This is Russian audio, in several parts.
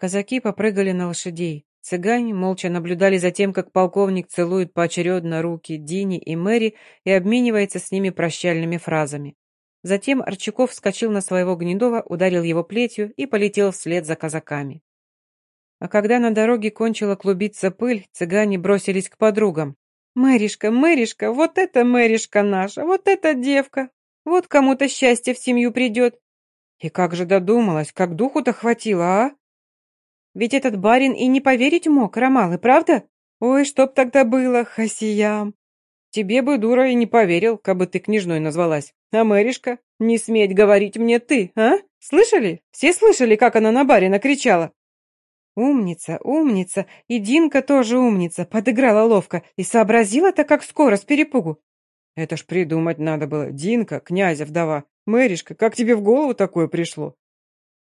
Казаки попрыгали на лошадей. Цыгане молча наблюдали за тем, как полковник целует поочередно руки Дини и Мэри и обменивается с ними прощальными фразами. Затем Арчаков вскочил на своего Гнедова, ударил его плетью и полетел вслед за казаками. А когда на дороге кончила клубиться пыль, цыгане бросились к подругам. «Мэришка, Мэришка, вот это Мэришка наша, вот эта девка! Вот кому-то счастье в семью придет!» И как же додумалась, как духу-то хватило, а? Ведь этот барин и не поверить мог, Ромалы, правда? Ой, чтоб тогда было, хасиям. Тебе бы, дура, и не поверил, кабы ты княжной назвалась. А Мэришка, не сметь говорить мне ты, а? Слышали? Все слышали, как она на барина кричала? Умница, умница, и Динка тоже умница, подыграла ловко и сообразила-то как скоро с перепугу. Это ж придумать надо было. Динка, князя вдова. Мэришка, как тебе в голову такое пришло?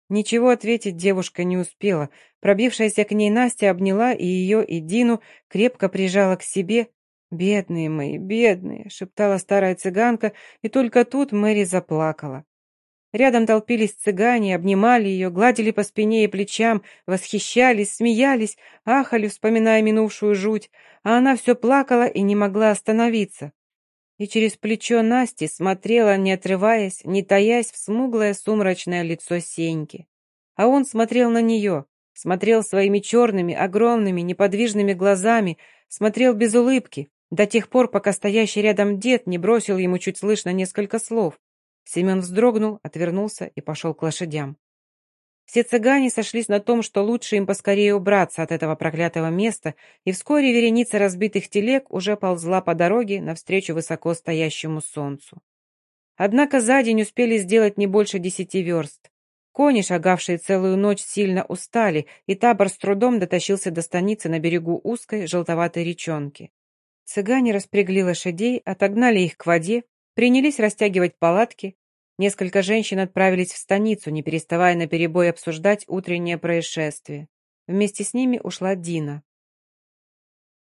Ничего ответить девушка не успела. Пробившаяся к ней Настя обняла и ее, и Дину, крепко прижала к себе. «Бедные мои, бедные!» — шептала старая цыганка, и только тут Мэри заплакала. Рядом толпились цыгане, обнимали ее, гладили по спине и плечам, восхищались, смеялись, ахали, вспоминая минувшую жуть, а она все плакала и не могла остановиться. И через плечо Насти смотрела, не отрываясь, не таясь в смуглое сумрачное лицо Сеньки. А он смотрел на нее, смотрел своими черными, огромными, неподвижными глазами, смотрел без улыбки, до тех пор, пока стоящий рядом дед не бросил ему чуть слышно несколько слов. Семен вздрогнул, отвернулся и пошел к лошадям. Все цыгане сошлись на том, что лучше им поскорее убраться от этого проклятого места, и вскоре вереница разбитых телег уже ползла по дороге навстречу высоко стоящему солнцу. Однако за день успели сделать не больше десяти верст. Кони, шагавшие целую ночь, сильно устали, и табор с трудом дотащился до станицы на берегу узкой желтоватой речонки. Цыгане распрягли лошадей, отогнали их к воде, принялись растягивать палатки, Несколько женщин отправились в станицу, не переставая наперебой обсуждать утреннее происшествие. Вместе с ними ушла Дина.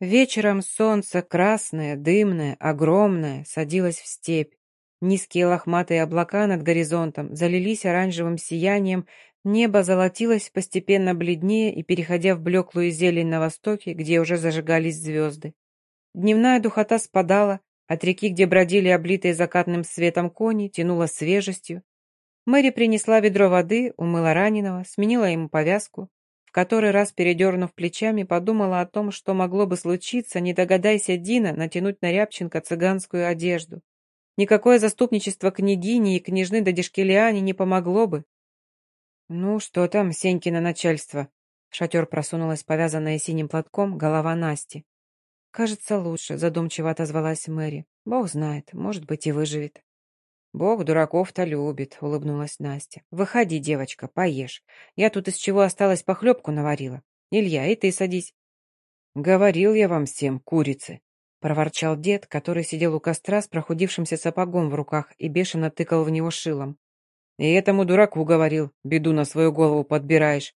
Вечером солнце красное, дымное, огромное, садилось в степь. Низкие лохматые облака над горизонтом залились оранжевым сиянием, небо золотилось постепенно бледнее и переходя в блеклую зелень на востоке, где уже зажигались звезды. Дневная духота спадала, от реки, где бродили облитые закатным светом кони, тянуло свежестью. Мэри принесла ведро воды, умыла раненого, сменила ему повязку. В который раз, передернув плечами, подумала о том, что могло бы случиться, не догадайся Дина натянуть на Рябченко цыганскую одежду. Никакое заступничество княгини и княжны Дадишкелиане не помогло бы. «Ну, что там, Сенькино начальство?» В шатер просунулась повязанная синим платком голова Насти. «Кажется, лучше», — задумчиво отозвалась Мэри. «Бог знает, может быть, и выживет». «Бог дураков-то любит», — улыбнулась Настя. «Выходи, девочка, поешь. Я тут из чего осталось похлебку наварила. Илья, и ты садись». «Говорил я вам всем, курицы», — проворчал дед, который сидел у костра с прохудившимся сапогом в руках и бешено тыкал в него шилом. «И этому дураку говорил, беду на свою голову подбираешь.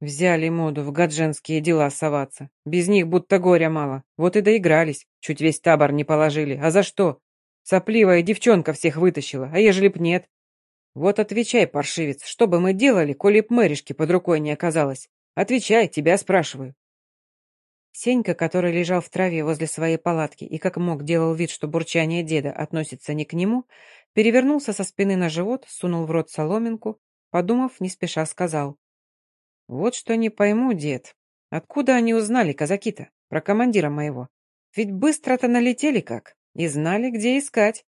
Взяли моду в гадженские дела соваться. Без них будто горя мало. Вот и доигрались. Чуть весь табор не положили. А за что? Сопливая девчонка всех вытащила, а ежели б нет? Вот отвечай, паршивец, что бы мы делали, коли б мэришки под рукой не оказалось? Отвечай, тебя спрашиваю. Сенька, который лежал в траве возле своей палатки и как мог делал вид, что бурчание деда относится не к нему, перевернулся со спины на живот, сунул в рот соломинку, подумав, не спеша сказал. «Вот что не пойму, дед. Откуда они узнали, казаки-то, про командира моего? Ведь быстро-то налетели как, и знали, где искать».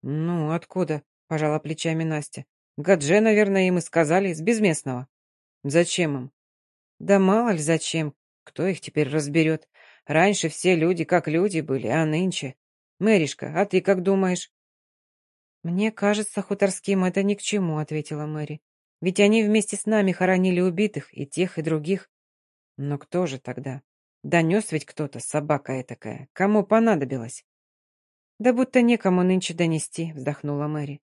«Ну, откуда?» — пожала плечами Настя. «Гадже, наверное, им и сказали, из безместного». «Зачем им?» «Да мало ли зачем. Кто их теперь разберет? Раньше все люди как люди были, а нынче...» «Мэришка, а ты как думаешь?» «Мне кажется, хуторским это ни к чему», — ответила Мэри. Ведь они вместе с нами хоронили убитых, и тех, и других. Но кто же тогда? Донес ведь кто-то, собака этакая. Кому понадобилось? Да будто некому нынче донести, вздохнула Мэри.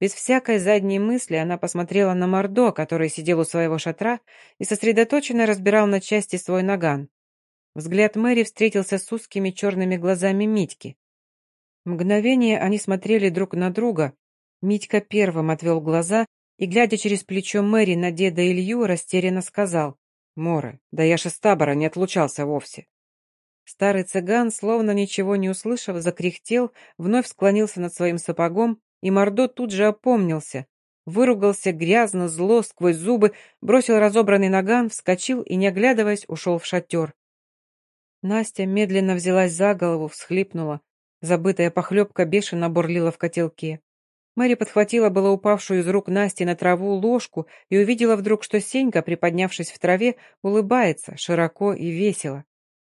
Без всякой задней мысли она посмотрела на Мордо, который сидел у своего шатра и сосредоточенно разбирал на части свой наган. Взгляд Мэри встретился с узкими черными глазами Митьки. Мгновение они смотрели друг на друга. Митька первым отвел глаза и, глядя через плечо Мэри на деда Илью, растерянно сказал «Море, да я ж из табора не отлучался вовсе». Старый цыган, словно ничего не услышав, закряхтел, вновь склонился над своим сапогом, и Мордо тут же опомнился, выругался грязно, зло, сквозь зубы, бросил разобранный наган, вскочил и, не оглядываясь, ушел в шатер. Настя медленно взялась за голову, всхлипнула. Забытая похлебка бешено бурлила в котелке. Мэри подхватила было упавшую из рук Насти на траву ложку и увидела вдруг, что Сенька, приподнявшись в траве, улыбается, широко и весело.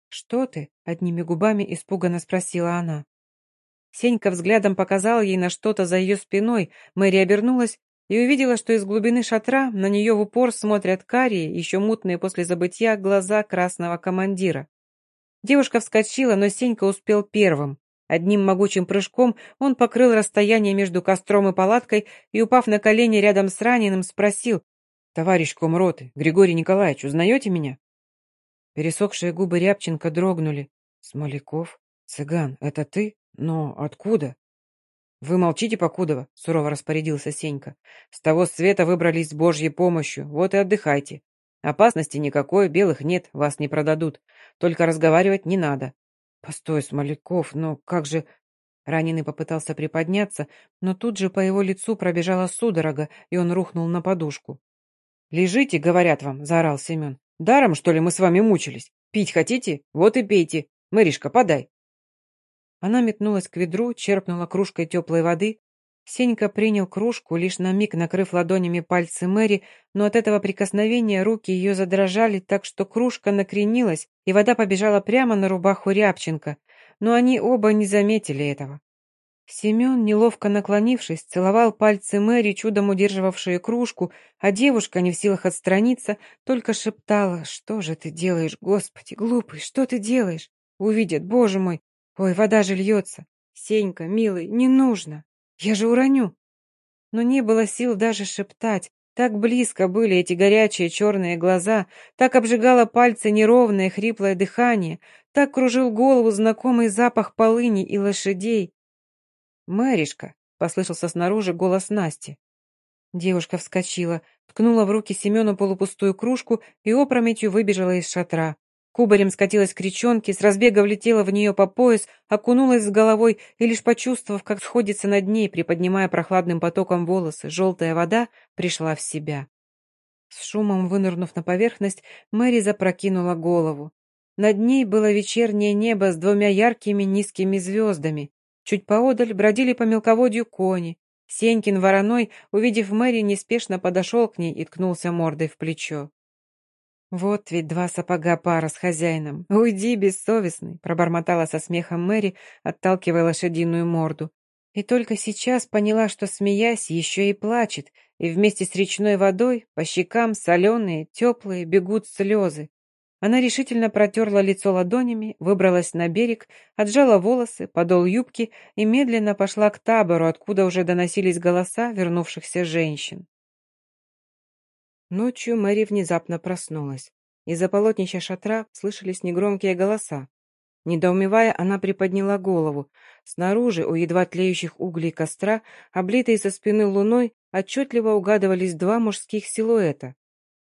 «Что ты?» — одними губами испуганно спросила она. Сенька взглядом показал ей на что-то за ее спиной. Мэри обернулась и увидела, что из глубины шатра на нее в упор смотрят карие, еще мутные после забытья, глаза красного командира. Девушка вскочила, но Сенька успел первым. Одним могучим прыжком он покрыл расстояние между костром и палаткой и, упав на колени рядом с раненым, спросил, «Товарищ комроты, Григорий Николаевич, узнаете меня?» Пересохшие губы Рябченко дрогнули. «Смоляков? Цыган, это ты? Но откуда?» «Вы молчите, Покудова», — сурово распорядился Сенька. «С того света выбрались с Божьей помощью, вот и отдыхайте. Опасности никакой, белых нет, вас не продадут. Только разговаривать не надо». «Постой, Смоляков, но как же...» Раненый попытался приподняться, но тут же по его лицу пробежала судорога, и он рухнул на подушку. «Лежите, говорят вам», — заорал Семен. Даром, что ли, мы с вами мучились? Пить хотите? Вот и пейте. Мэришка, подай. Она метнулась к ведру, черпнула кружкой теплой воды. Сенька принял кружку, лишь на миг накрыв ладонями пальцы Мэри, но от этого прикосновения руки ее задрожали так, что кружка накренилась, и вода побежала прямо на рубаху Рябченко, но они оба не заметили этого. Семен, неловко наклонившись, целовал пальцы Мэри, чудом удерживавшие кружку, а девушка, не в силах отстраниться, только шептала, «Что же ты делаешь, Господи, глупый, что ты делаешь? Увидят, Боже мой! Ой, вода же льется! Сенька, милый, не нужно! Я же уроню!» Но не было сил даже шептать. Так близко были эти горячие черные глаза, так обжигало пальцы неровное хриплое дыхание, так кружил голову знакомый запах полыни и лошадей. «Мэришка!» — послышался снаружи голос Насти. Девушка вскочила, ткнула в руки Семену полупустую кружку и опрометью выбежала из шатра. Кубарем скатилась к речонке, с разбега влетела в нее по пояс, окунулась с головой и, лишь почувствовав, как сходится над ней, приподнимая прохладным потоком волосы, желтая вода, пришла в себя. С шумом вынырнув на поверхность, Мэри запрокинула голову. Над ней было вечернее небо с двумя яркими низкими звездами. Чуть поодаль бродили по мелководью кони. Сенькин вороной, увидев Мэри, неспешно подошел к ней и ткнулся мордой в плечо. «Вот ведь два сапога пара с хозяином. Уйди, бессовестный!» пробормотала со смехом Мэри, отталкивая лошадиную морду. И только сейчас поняла, что, смеясь, еще и плачет, и вместе с речной водой по щекам соленые, теплые бегут слезы. Она решительно протерла лицо ладонями, выбралась на берег, отжала волосы, подол юбки и медленно пошла к табору, откуда уже доносились голоса вернувшихся женщин. Ночью Мэри внезапно проснулась. Из-за полотнища шатра слышались негромкие голоса. Недоумевая, она приподняла голову. Снаружи, у едва тлеющих углей костра, облитые со спины луной, отчетливо угадывались два мужских силуэта.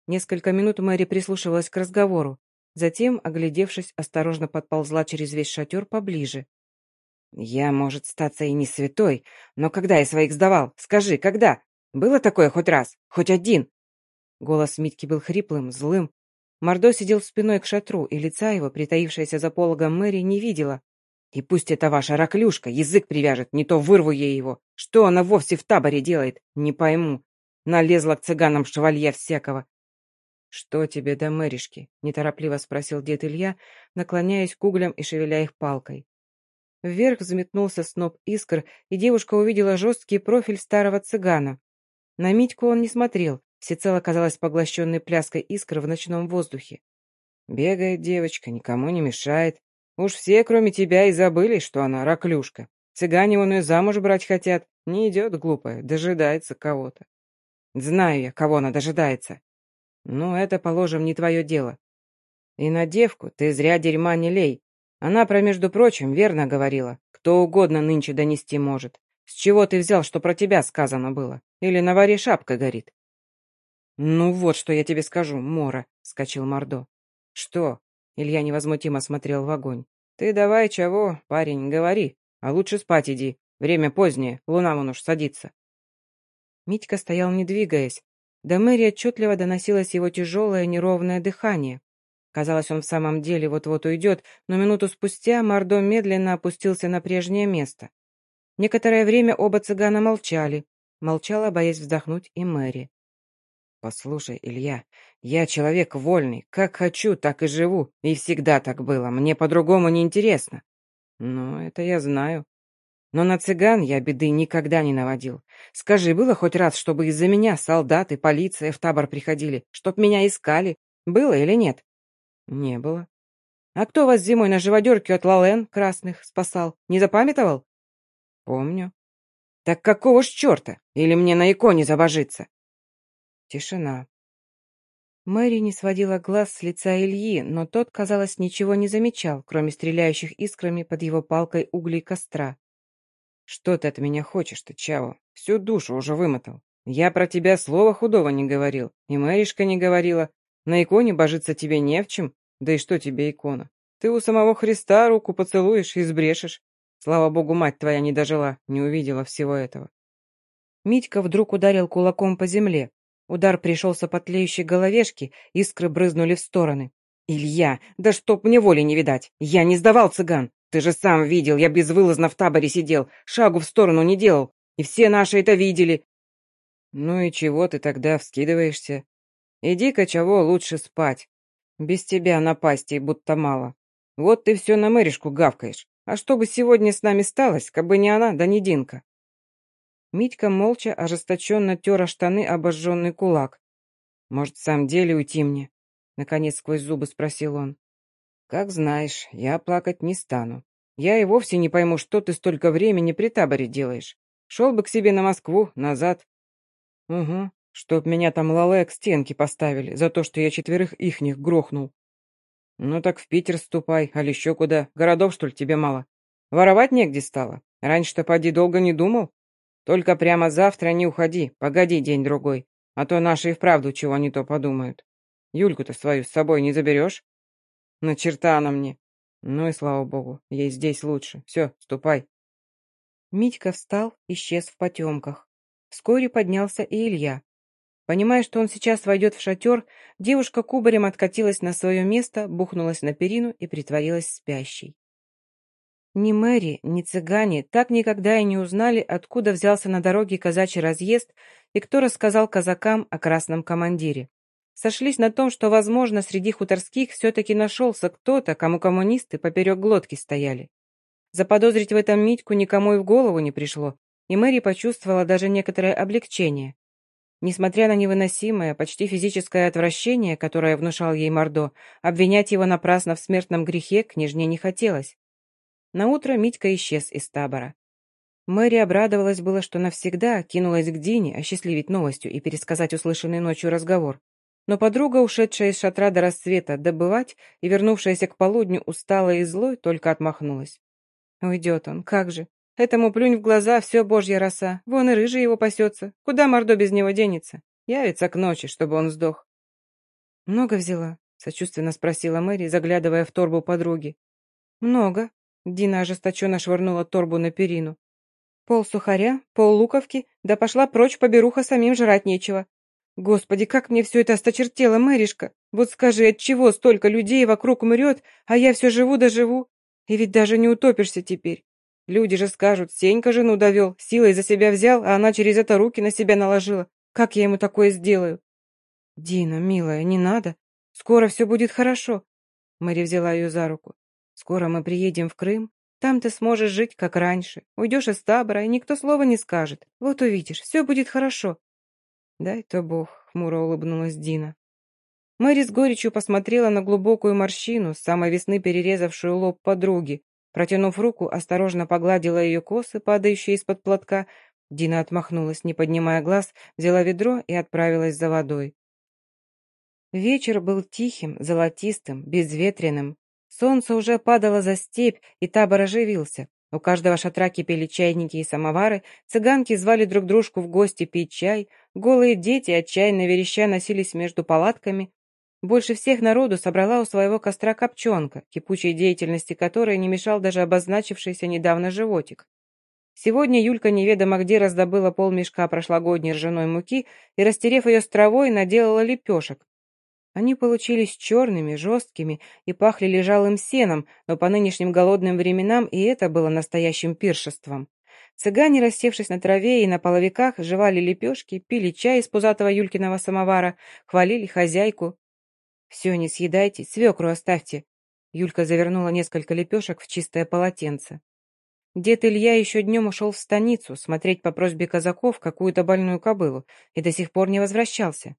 Несколько минут Мэри прислушивалась к разговору. Затем, оглядевшись, осторожно подползла через весь шатер поближе. «Я, может, статься и не святой, но когда я своих сдавал? Скажи, когда? Было такое хоть раз? Хоть один?» Голос Митки был хриплым, злым. Мордо сидел спиной к шатру, и лица его, притаившаяся за пологом Мэри, не видела. «И пусть эта ваша раклюшка язык привяжет, не то вырву ей его. Что она вовсе в таборе делает? Не пойму. Налезла к цыганам шевалья всякого. «Что тебе до мэришки?» — неторопливо спросил дед Илья, наклоняясь к углям и шевеля их палкой. Вверх взметнулся сноп искр, и девушка увидела жесткий профиль старого цыгана. На Митьку он не смотрел, всецело казалась поглощенной пляской искр в ночном воздухе. «Бегает девочка, никому не мешает. Уж все, кроме тебя, и забыли, что она раклюшка. Цыгане вон ее замуж брать хотят. Не идет глупая, дожидается кого-то. Знаю я, кого она дожидается. Ну, это, положим, не твое дело. И на девку ты зря дерьма не лей. Она про, между прочим, верно говорила. Кто угодно нынче донести может. С чего ты взял, что про тебя сказано было? Или на варе шапка горит? «Ну вот, что я тебе скажу, Мора», — скачал Мордо. «Что?» — Илья невозмутимо смотрел в огонь. «Ты давай, чего, парень, говори, а лучше спать иди. Время позднее, луна вон уж садится». Митька стоял не двигаясь. До Мэри отчетливо доносилось его тяжелое неровное дыхание. Казалось, он в самом деле вот-вот уйдет, но минуту спустя Мордо медленно опустился на прежнее место. Некоторое время оба цыгана молчали. Молчала, боясь вздохнуть, и Мэри. «Послушай, Илья, я человек вольный. Как хочу, так и живу. И всегда так было. Мне по-другому не интересно». «Ну, это я знаю. Но на цыган я беды никогда не наводил. Скажи, было хоть раз, чтобы из-за меня солдаты, полиция в табор приходили, чтоб меня искали? Было или нет?» «Не было». «А кто вас зимой на живодерке от лален красных спасал? Не запамятовал?» «Помню». «Так какого ж черта? Или мне на иконе забожиться?» Тишина. Мэри не сводила глаз с лица Ильи, но тот, казалось, ничего не замечал, кроме стреляющих искрами под его палкой углей костра. «Что ты от меня хочешь-то, Чао? Всю душу уже вымотал. Я про тебя слова худого не говорил, и Мэришка не говорила. На иконе божиться тебе не в чем. Да и что тебе икона? Ты у самого Христа руку поцелуешь и сбрешешь. Слава богу, мать твоя не дожила, не увидела всего этого. Митька вдруг ударил кулаком по земле. Удар пришелся по тлеющей головешке, искры брызнули в стороны. «Илья, да чтоб мне воли не видать! Я не сдавал цыган! Ты же сам видел, я безвылазно в таборе сидел, шагу в сторону не делал, и все наши это видели!» «Ну и чего ты тогда вскидываешься? Иди-ка чего лучше спать. Без тебя напастей будто мало. Вот ты все на мэришку гавкаешь. А что бы сегодня с нами сталось, кабы не она, да не Динка?» Митька молча, ожесточенно тер штаны обожженный кулак. «Может, в самом деле уйти мне?» Наконец сквозь зубы спросил он. «Как знаешь, я плакать не стану. Я и вовсе не пойму, что ты столько времени при таборе делаешь. Шел бы к себе на Москву, назад». «Угу, чтоб меня там лале к стенке поставили за то, что я четверых ихних грохнул. Ну так в Питер ступай, а еще куда, городов, что ли, тебе мало? Воровать негде стало. Раньше-то поди долго не думал. Только прямо завтра не уходи, погоди день-другой, а то наши и вправду чего не то подумают. Юльку-то свою с собой не заберешь? На черта она мне. Ну и слава богу, ей здесь лучше. Все, ступай. Митька встал, исчез в потемках. Вскоре поднялся и Илья. Понимая, что он сейчас войдет в шатер, девушка кубарем откатилась на свое место, бухнулась на перину и притворилась спящей. Ни Мэри, ни цыгане так никогда и не узнали, откуда взялся на дороге казачий разъезд и кто рассказал казакам о красном командире. Сошлись на том, что, возможно, среди хуторских все-таки нашелся кто-то, кому коммунисты поперек глотки стояли. Заподозрить в этом Митьку никому и в голову не пришло, и Мэри почувствовала даже некоторое облегчение. Несмотря на невыносимое, почти физическое отвращение, которое внушал ей Мордо, обвинять его напрасно в смертном грехе княжне не хотелось. Наутро Митька исчез из табора. Мэри обрадовалась было, что навсегда кинулась к Дине осчастливить новостью и пересказать услышанный ночью разговор. Но подруга, ушедшая из шатра до рассвета добывать и вернувшаяся к полудню усталая и злой, только отмахнулась. «Уйдет он, как же! Этому плюнь в глаза, все божья роса. Вон и рыжий его пасется. Куда Мордо без него денется? Явится к ночи, чтобы он сдох. «Много взяла?» — сочувственно спросила Мэри, заглядывая в торбу подруги. «Много». Дина ожесточенно швырнула торбу на перину. «Пол сухаря, пол луковки, да пошла прочь поберуха, самим жрать нечего. Господи, как мне все это осточертело, Мэришка! Вот скажи, от чего столько людей вокруг умрет, а я все живу да живу? И ведь даже не утопишься теперь. Люди же скажут, Сенька жену довел, силой за себя взял, а она через это руки на себя наложила. Как я ему такое сделаю? Дина, милая, не надо. Скоро все будет хорошо. Мэри взяла ее за руку. Скоро мы приедем в Крым. Там ты сможешь жить, как раньше. Уйдешь из табора, и никто слова не скажет. Вот увидишь, все будет хорошо. Дай-то Бог, хмуро улыбнулась Дина. Мэри с горечью посмотрела на глубокую морщину, с самой весны перерезавшую лоб подруги, Протянув руку, осторожно погладила ее косы, падающие из-под платка. Дина отмахнулась, не поднимая глаз, взяла ведро и отправилась за водой. Вечер был тихим, золотистым, безветренным. Солнце уже падало за степь, и табор оживился. У каждого шатра кипели чайники и самовары, цыганки звали друг дружку в гости пить чай, голые дети, отчаянно вереща, носились между палатками. Больше всех народу собрала у своего костра копченка, кипучей деятельности которой не мешал даже обозначившийся недавно животик. Сегодня Юлька неведомо где раздобыла полмешка прошлогодней ржаной муки и, растерев ее с травой, наделала лепешек, они получились черными, жесткими и пахли лежалым сеном, но по нынешним голодным временам и это было настоящим пиршеством. Цыгане, рассевшись на траве и на половиках, жевали лепешки, пили чай из пузатого Юлькиного самовара, хвалили хозяйку. «Все, не съедайте, свекру оставьте». Юлька завернула несколько лепешек в чистое полотенце. Дед Илья еще днем ушел в станицу смотреть по просьбе казаков какую-то больную кобылу и до сих пор не возвращался.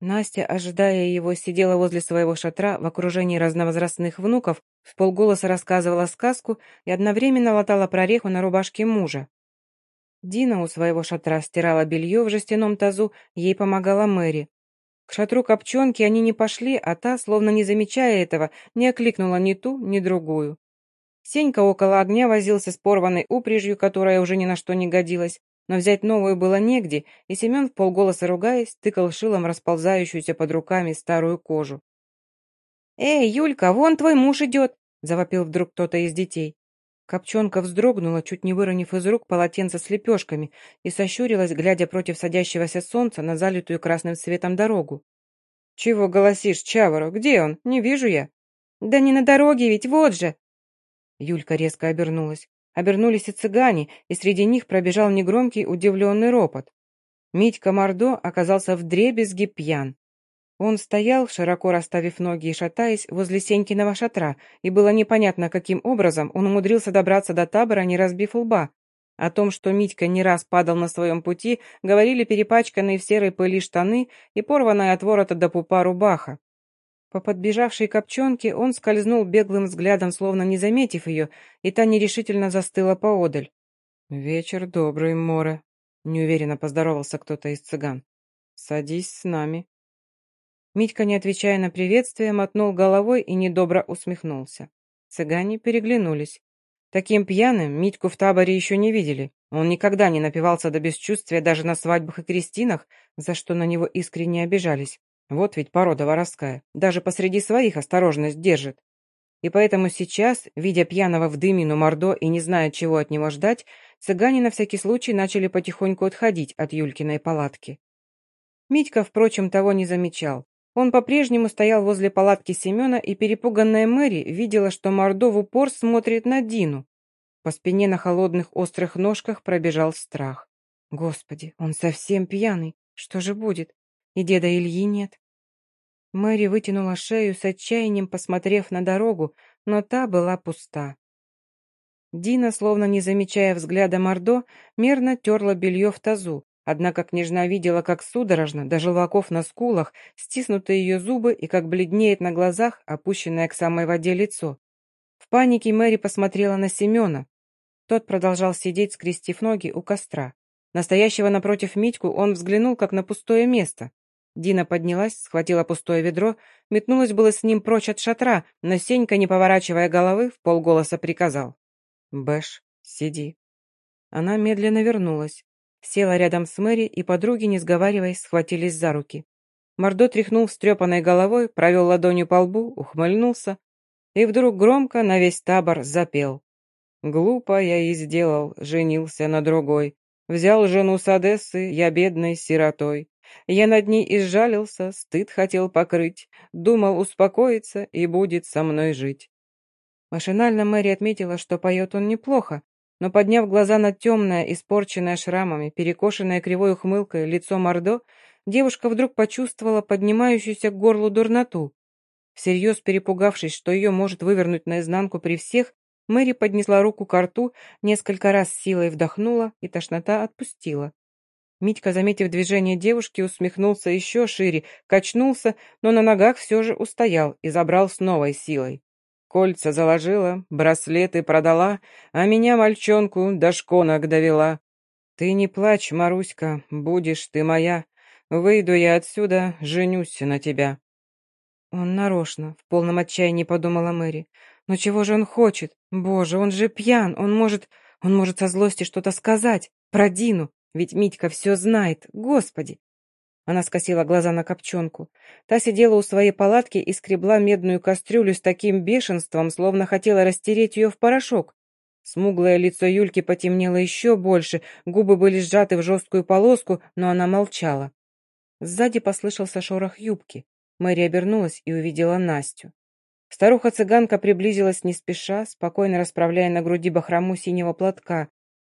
Настя, ожидая его, сидела возле своего шатра в окружении разновозрастных внуков, в полголоса рассказывала сказку и одновременно латала прореху на рубашке мужа. Дина у своего шатра стирала белье в жестяном тазу, ей помогала Мэри. К шатру копченки они не пошли, а та, словно не замечая этого, не окликнула ни ту, ни другую. Сенька около огня возился с порванной упряжью, которая уже ни на что не годилась, но взять новую было негде, и Семен, в полголоса ругаясь, тыкал шилом расползающуюся под руками старую кожу. «Эй, Юлька, вон твой муж идет!» — завопил вдруг кто-то из детей. Копченка вздрогнула, чуть не выронив из рук полотенце с лепешками, и сощурилась, глядя против садящегося солнца на залитую красным светом дорогу. «Чего голосишь, Чавору? Где он? Не вижу я». «Да не на дороге ведь, вот же!» Юлька резко обернулась. Обернулись и цыгане, и среди них пробежал негромкий удивленный ропот. Митька Мордо оказался вдребезги пьян. Он стоял, широко расставив ноги и шатаясь, возле Сенькиного шатра, и было непонятно, каким образом он умудрился добраться до табора, не разбив лба. О том, что Митька не раз падал на своем пути, говорили перепачканные в серой пыли штаны и порванная от ворота до пупа рубаха. По подбежавшей копченке он скользнул беглым взглядом, словно не заметив ее, и та нерешительно застыла поодаль. «Вечер добрый, Море», — неуверенно поздоровался кто-то из цыган. «Садись с нами». Митька, не отвечая на приветствие, мотнул головой и недобро усмехнулся. Цыгане переглянулись. Таким пьяным Митьку в таборе еще не видели. Он никогда не напивался до бесчувствия даже на свадьбах и крестинах, за что на него искренне обижались. Вот ведь порода воровская, даже посреди своих осторожность держит. И поэтому сейчас, видя пьяного в дымину Мордо и не зная, чего от него ждать, цыгане на всякий случай начали потихоньку отходить от Юлькиной палатки. Митька, впрочем, того не замечал. Он по-прежнему стоял возле палатки Семена, и перепуганная Мэри видела, что Мордо в упор смотрит на Дину. По спине на холодных острых ножках пробежал страх. Господи, он совсем пьяный. Что же будет? И деда Ильи нет. Мэри вытянула шею с отчаянием, посмотрев на дорогу, но та была пуста. Дина, словно не замечая взгляда Мордо, мерно терла белье в тазу, однако княжна видела, как судорожно, до желваков на скулах, стиснуты ее зубы и как бледнеет на глазах опущенное к самой воде лицо. В панике Мэри посмотрела на Семена. Тот продолжал сидеть, скрестив ноги у костра. Настоящего напротив Митьку он взглянул, как на пустое место. Дина поднялась, схватила пустое ведро, метнулась было с ним прочь от шатра, но Сенька, не поворачивая головы, в полголоса приказал. «Бэш, сиди». Она медленно вернулась. Села рядом с Мэри, и подруги, не сговариваясь, схватились за руки. Мордо тряхнул встрепанной головой, провел ладонью по лбу, ухмыльнулся и вдруг громко на весь табор запел. «Глупо я и сделал, женился на другой. Взял жену с Одессы, я бедной сиротой. Я над ней изжалился, стыд хотел покрыть, думал успокоиться и будет со мной жить. Машинально Мэри отметила, что поет он неплохо, но, подняв глаза на темное, испорченное шрамами, перекошенное кривой ухмылкой лицо Мордо, девушка вдруг почувствовала поднимающуюся к горлу дурноту. Всерьез перепугавшись, что ее может вывернуть наизнанку при всех, Мэри поднесла руку к рту, несколько раз силой вдохнула, и тошнота отпустила. Митька, заметив движение девушки, усмехнулся еще шире, качнулся, но на ногах все же устоял и забрал с новой силой. Кольца заложила, браслеты продала, а меня, мальчонку, до шконок довела. Ты не плачь, Маруська, будешь ты моя. Выйду я отсюда, женюсь на тебя. Он нарочно, в полном отчаянии подумала Мэри. Но чего же он хочет? Боже, он же пьян, он может... Он может со злости что-то сказать. Про Дину. Ведь Митька все знает. Господи! Она скосила глаза на копченку. Та сидела у своей палатки и скребла медную кастрюлю с таким бешенством, словно хотела растереть ее в порошок. Смуглое лицо Юльки потемнело еще больше, губы были сжаты в жесткую полоску, но она молчала. Сзади послышался шорох юбки. Мэри обернулась и увидела Настю. Старуха-цыганка приблизилась не спеша, спокойно расправляя на груди бахрому синего платка.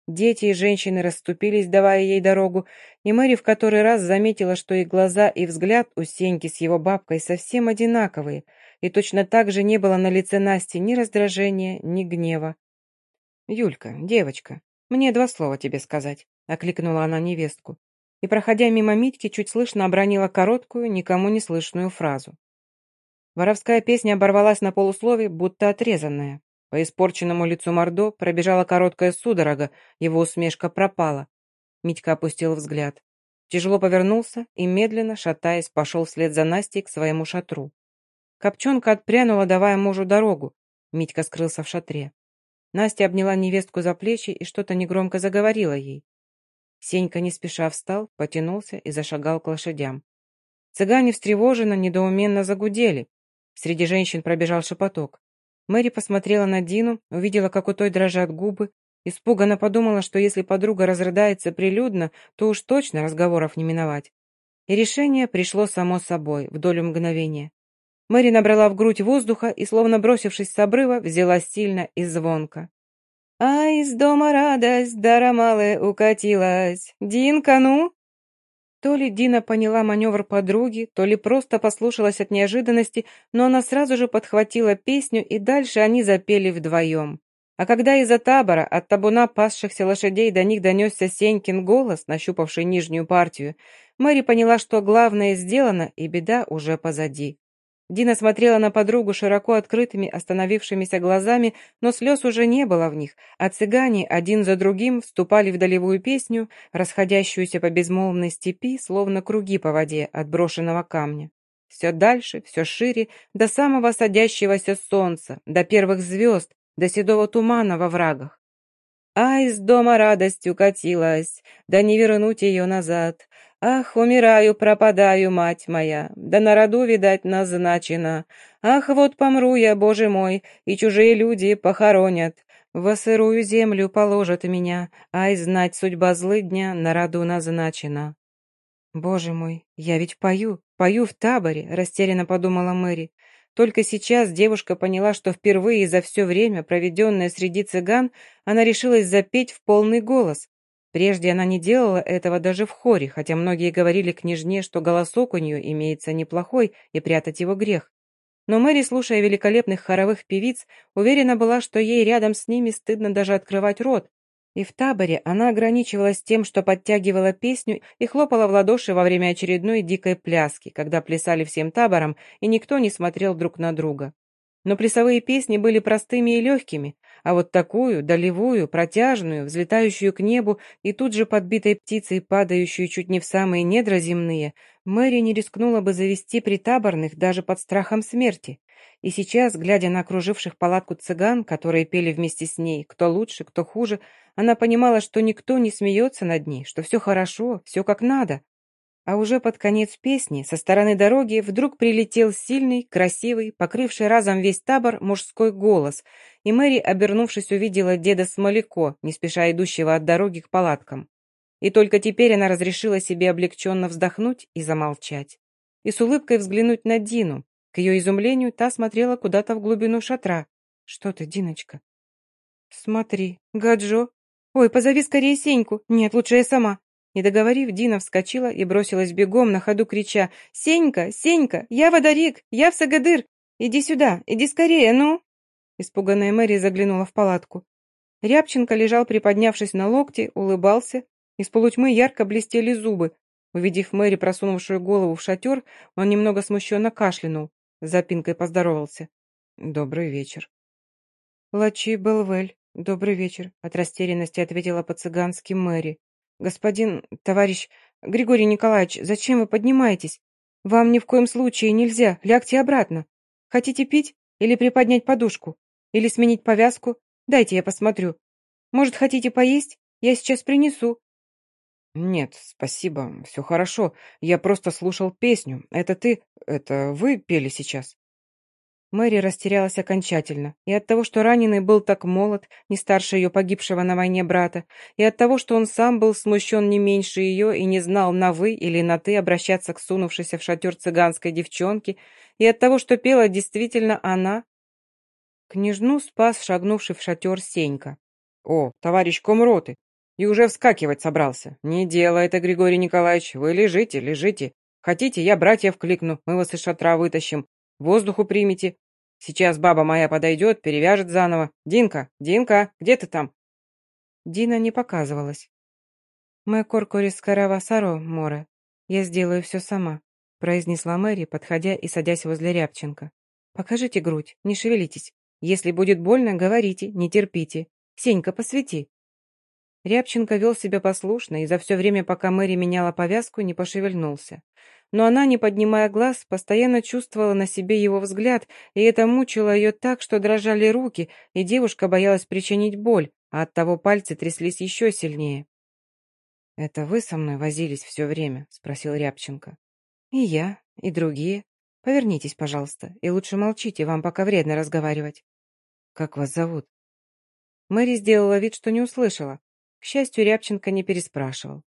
Дети и женщины расступились, давая ей дорогу, и Мэри в который раз заметила, что и глаза, и взгляд у Сеньки с его бабкой совсем одинаковые, и точно так же не было на лице Насти ни раздражения, ни гнева. «Юлька, девочка, мне два слова тебе сказать», — окликнула она невестку, и, проходя мимо Митьки, чуть слышно обронила короткую, никому не слышную фразу. Воровская песня оборвалась на полуслове, будто отрезанная. По испорченному лицу Мордо пробежала короткая судорога, его усмешка пропала. Митька опустил взгляд. Тяжело повернулся и, медленно, шатаясь, пошел вслед за Настей к своему шатру. Копченка отпрянула, давая мужу дорогу. Митька скрылся в шатре. Настя обняла невестку за плечи и что-то негромко заговорила ей. Сенька не спеша встал, потянулся и зашагал к лошадям. Цыгане встревоженно, недоуменно загудели. Среди женщин пробежал шепоток. Мэри посмотрела на Дину, увидела, как у той дрожат губы, испуганно подумала, что если подруга разрыдается прилюдно, то уж точно разговоров не миновать. И решение пришло само собой, в долю мгновения. Мэри набрала в грудь воздуха и, словно бросившись с обрыва, взяла сильно и звонко. «А из дома радость, даромалы укатилась. Динка, ну!» То ли Дина поняла маневр подруги, то ли просто послушалась от неожиданности, но она сразу же подхватила песню, и дальше они запели вдвоем. А когда из-за табора, от табуна пасшихся лошадей до них донесся Сенькин голос, нащупавший нижнюю партию, Мэри поняла, что главное сделано, и беда уже позади. Дина смотрела на подругу широко открытыми, остановившимися глазами, но слез уже не было в них, а цыгане один за другим вступали в долевую песню, расходящуюся по безмолвной степи, словно круги по воде от брошенного камня. Все дальше, все шире, до самого садящегося солнца, до первых звезд, до седого тумана во врагах. А из дома радость укатилась, да не вернуть ее назад. Ах, умираю, пропадаю, мать моя, да на роду, видать, назначено. Ах, вот помру я, боже мой, и чужие люди похоронят. Во сырую землю положат меня, ай, знать судьба злыдня на роду назначена. Боже мой, я ведь пою, пою в таборе, растерянно подумала Мэри. Только сейчас девушка поняла, что впервые за все время, проведенное среди цыган, она решилась запеть в полный голос. Прежде она не делала этого даже в хоре, хотя многие говорили княжне, что голосок у нее имеется неплохой, и прятать его грех. Но Мэри, слушая великолепных хоровых певиц, уверена была, что ей рядом с ними стыдно даже открывать рот. И в таборе она ограничивалась тем, что подтягивала песню и хлопала в ладоши во время очередной дикой пляски, когда плясали всем табором, и никто не смотрел друг на друга. Но плясовые песни были простыми и легкими, а вот такую, долевую, протяжную, взлетающую к небу и тут же подбитой птицей, падающую чуть не в самые недра земные, Мэри не рискнула бы завести притаборных даже под страхом смерти. И сейчас, глядя на окруживших палатку цыган, которые пели вместе с ней, кто лучше, кто хуже, она понимала, что никто не смеется над ней, что все хорошо, все как надо. А уже под конец песни со стороны дороги вдруг прилетел сильный, красивый, покрывший разом весь табор мужской голос, и Мэри, обернувшись, увидела деда Смоляко, не спеша идущего от дороги к палаткам. И только теперь она разрешила себе облегченно вздохнуть и замолчать. И с улыбкой взглянуть на Дину. К ее изумлению та смотрела куда-то в глубину шатра. «Что ты, Диночка?» «Смотри, Гаджо! Ой, позови скорее Сеньку! Нет, лучше я сама!» Не договорив, Дина вскочила и бросилась бегом, на ходу крича «Сенька! Сенька! Я водорик! Я в Сагадыр! Иди сюда! Иди скорее, ну!» Испуганная Мэри заглянула в палатку. Рябченко лежал, приподнявшись на локте, улыбался. Из полутьмы ярко блестели зубы. Увидев Мэри, просунувшую голову в шатер, он немного смущенно кашлянул. Запинкой поздоровался. «Добрый вечер». «Лачи Белвель, добрый вечер», — от растерянности ответила по-цыгански Мэри. «Господин, товарищ, Григорий Николаевич, зачем вы поднимаетесь? Вам ни в коем случае нельзя, лягте обратно. Хотите пить или приподнять подушку? Или сменить повязку? Дайте я посмотрю. Может, хотите поесть? Я сейчас принесу». «Нет, спасибо, все хорошо. Я просто слушал песню. Это ты... Это вы пели сейчас?» Мэри растерялась окончательно. И от того, что раненый был так молод, не старше ее погибшего на войне брата, и от того, что он сам был смущен не меньше ее и не знал на «вы» или на «ты» обращаться к сунувшейся в шатер цыганской девчонке, и от того, что пела действительно она. Княжну спас шагнувший в шатер Сенька. «О, товарищ комроты! И уже вскакивать собрался. Не дело это, Григорий Николаевич. Вы лежите, лежите. Хотите, я братьев кликну, мы вас из шатра вытащим. Воздуху примите. Сейчас баба моя подойдет, перевяжет заново. Динка, Динка, где ты там?» Дина не показывалась. «Мы коркорис карава саро, море. Я сделаю все сама», произнесла Мэри, подходя и садясь возле Рябченко. «Покажите грудь, не шевелитесь. Если будет больно, говорите, не терпите. Сенька, посвети». Рябченко вел себя послушно и за все время, пока Мэри меняла повязку, не пошевельнулся но она, не поднимая глаз, постоянно чувствовала на себе его взгляд, и это мучило ее так, что дрожали руки, и девушка боялась причинить боль, а оттого пальцы тряслись еще сильнее. «Это вы со мной возились все время?» — спросил Рябченко. «И я, и другие. Повернитесь, пожалуйста, и лучше молчите, вам пока вредно разговаривать». «Как вас зовут?» Мэри сделала вид, что не услышала. К счастью, Рябченко не переспрашивал.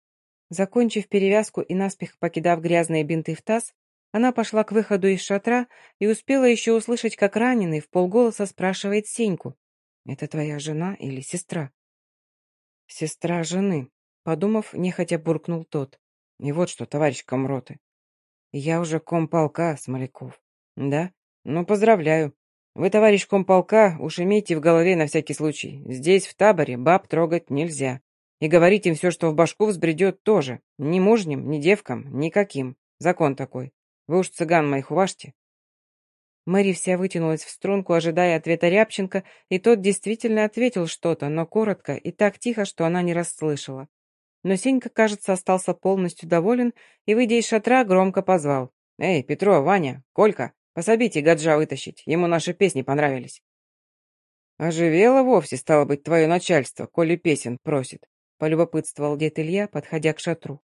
Закончив перевязку и наспех покидав грязные бинты в таз, она пошла к выходу из шатра и успела еще услышать, как раненый в полголоса спрашивает Сеньку. «Это твоя жена или сестра?» «Сестра жены», — подумав, нехотя буркнул тот. «И вот что, товарищ комроты, я уже комполка, Смоляков. Да? Ну, поздравляю. Вы, товарищ комполка, уж имейте в голове на всякий случай. Здесь, в таборе, баб трогать нельзя. И говорить им все, что в башку взбредет, тоже. Ни мужним, ни девкам, никаким. Закон такой. Вы уж цыган моих уважьте. Мэри вся вытянулась в струнку, ожидая ответа Рябченко, и тот действительно ответил что-то, но коротко и так тихо, что она не расслышала. Но Сенька, кажется, остался полностью доволен и, выйдя из шатра, громко позвал. «Эй, Петро, Ваня, Колька, пособите гаджа вытащить, ему наши песни понравились». «Оживело вовсе, стало быть, твое начальство, коли песен просит», полюбопытствовал дед Илья, подходя к шатру.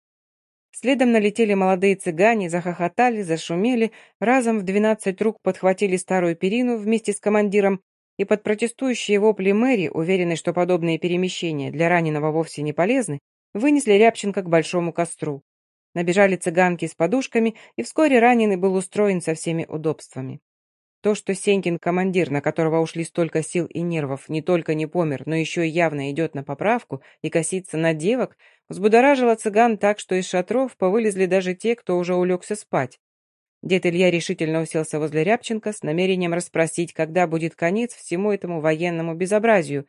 Следом налетели молодые цыгане, захохотали, зашумели, разом в двенадцать рук подхватили старую перину вместе с командиром, и под протестующие вопли мэри, уверенной, что подобные перемещения для раненого вовсе не полезны, вынесли Рябченко к большому костру. Набежали цыганки с подушками, и вскоре раненый был устроен со всеми удобствами. То, что Сенькин командир, на которого ушли столько сил и нервов, не только не помер, но еще явно идет на поправку и косится на девок, взбудоражило цыган так, что из шатров повылезли даже те, кто уже улегся спать. Дед Илья решительно уселся возле Рябченко с намерением расспросить, когда будет конец всему этому военному безобразию,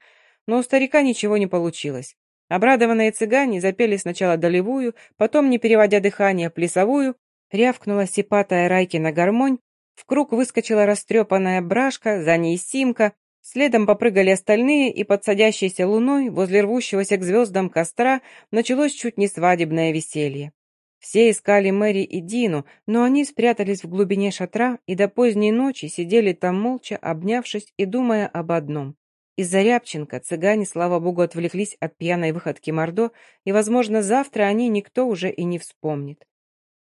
но у старика ничего не получилось. Обрадованные цыгане запели сначала долевую, потом, не переводя дыхание, плясовую, рявкнула сипатая Райкина гармонь, в круг выскочила растрепанная брашка, за ней Симка, следом попрыгали остальные, и под садящейся луной возле рвущегося к звездам костра началось чуть не свадебное веселье. Все искали Мэри и Дину, но они спрятались в глубине шатра и до поздней ночи сидели там молча, обнявшись и думая об одном. Из-за Рябченко цыгане, слава богу, отвлеклись от пьяной выходки Мордо, и, возможно, завтра они никто уже и не вспомнит.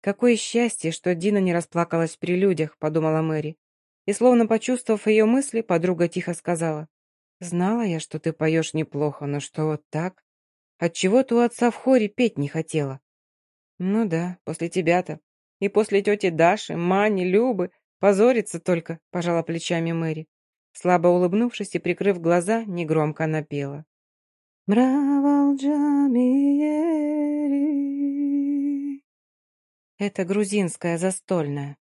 «Какое счастье, что Дина не расплакалась при людях», — подумала Мэри. И, словно почувствовав ее мысли, подруга тихо сказала. «Знала я, что ты поешь неплохо, но что вот так? Отчего ты у отца в хоре петь не хотела?» «Ну да, после тебя-то. И после тети Даши, Мани, Любы. Позориться только», — пожала плечами Мэри. Слабо улыбнувшись и прикрыв глаза, негромко напела. «Мравал Это грузинская застольная.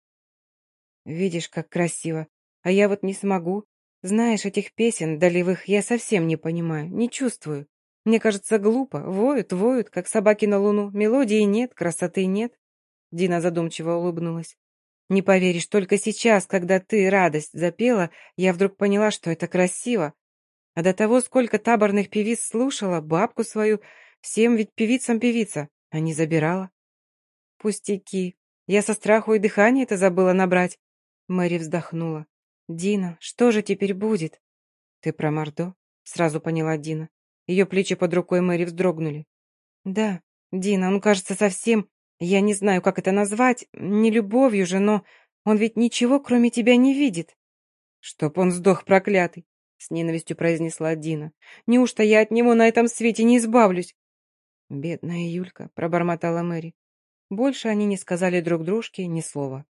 Видишь, как красиво. А я вот не смогу. Знаешь, этих песен долевых я совсем не понимаю, не чувствую. Мне кажется, глупо. Воют, воют, как собаки на луну. Мелодии нет, красоты нет. Дина задумчиво улыбнулась. Не поверишь, только сейчас, когда ты радость запела, я вдруг поняла, что это красиво. А до того, сколько таборных певиц слушала, бабку свою, всем ведь певицам певица, а не забирала. «Пустяки. Я со страху и дыхание это забыла набрать». Мэри вздохнула. «Дина, что же теперь будет?» «Ты про Мордо?» — сразу поняла Дина. Ее плечи под рукой Мэри вздрогнули. «Да, Дина, он кажется совсем... Я не знаю, как это назвать, не любовью же, но он ведь ничего, кроме тебя, не видит». «Чтоб он сдох, проклятый!» — с ненавистью произнесла Дина. «Неужто я от него на этом свете не избавлюсь?» «Бедная Юлька», — пробормотала Мэри. Больше они не сказали друг дружке ни слова.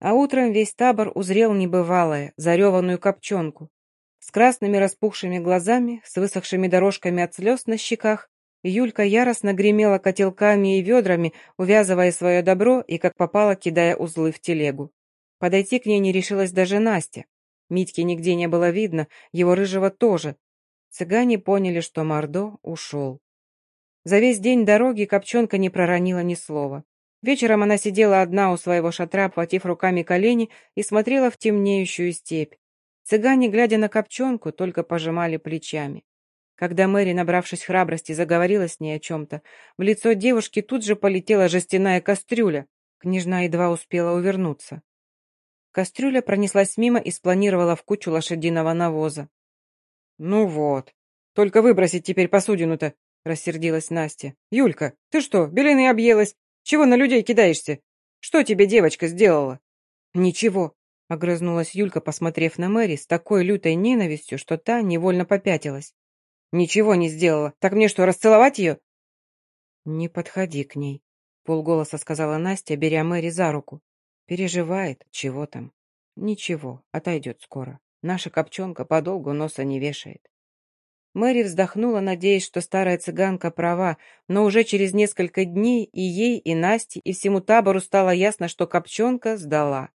А утром весь табор узрел небывалое, зареванную копченку. С красными распухшими глазами, с высохшими дорожками от слез на щеках, Юлька яростно гремела котелками и ведрами, увязывая свое добро и, как попало, кидая узлы в телегу. Подойти к ней не решилась даже Настя. Митьки нигде не было видно, его рыжего тоже. Цыгане поняли, что Мордо ушел. За весь день дороги Копченка не проронила ни слова. Вечером она сидела одна у своего шатра, обхватив руками колени, и смотрела в темнеющую степь. Цыгане, глядя на Копченку, только пожимали плечами. Когда Мэри, набравшись храбрости, заговорила с ней о чем-то, в лицо девушки тут же полетела жестяная кастрюля. Княжна едва успела увернуться. Кастрюля пронеслась мимо и спланировала в кучу лошадиного навоза. «Ну вот, только выбросить теперь посудину-то!» — рассердилась Настя. «Юлька, ты что, белины объелась? Чего на людей кидаешься? Что тебе девочка сделала?» «Ничего», — огрызнулась Юлька, посмотрев на Мэри с такой лютой ненавистью, что та невольно попятилась. «Ничего не сделала. Так мне что, расцеловать ее?» «Не подходи к ней», — полголоса сказала Настя, беря Мэри за руку. «Переживает. Чего там?» «Ничего. Отойдет скоро. Наша копченка подолгу носа не вешает». Мэри вздохнула, надеясь, что старая цыганка права, но уже через несколько дней и ей, и Насте, и всему табору стало ясно, что Копченка сдала.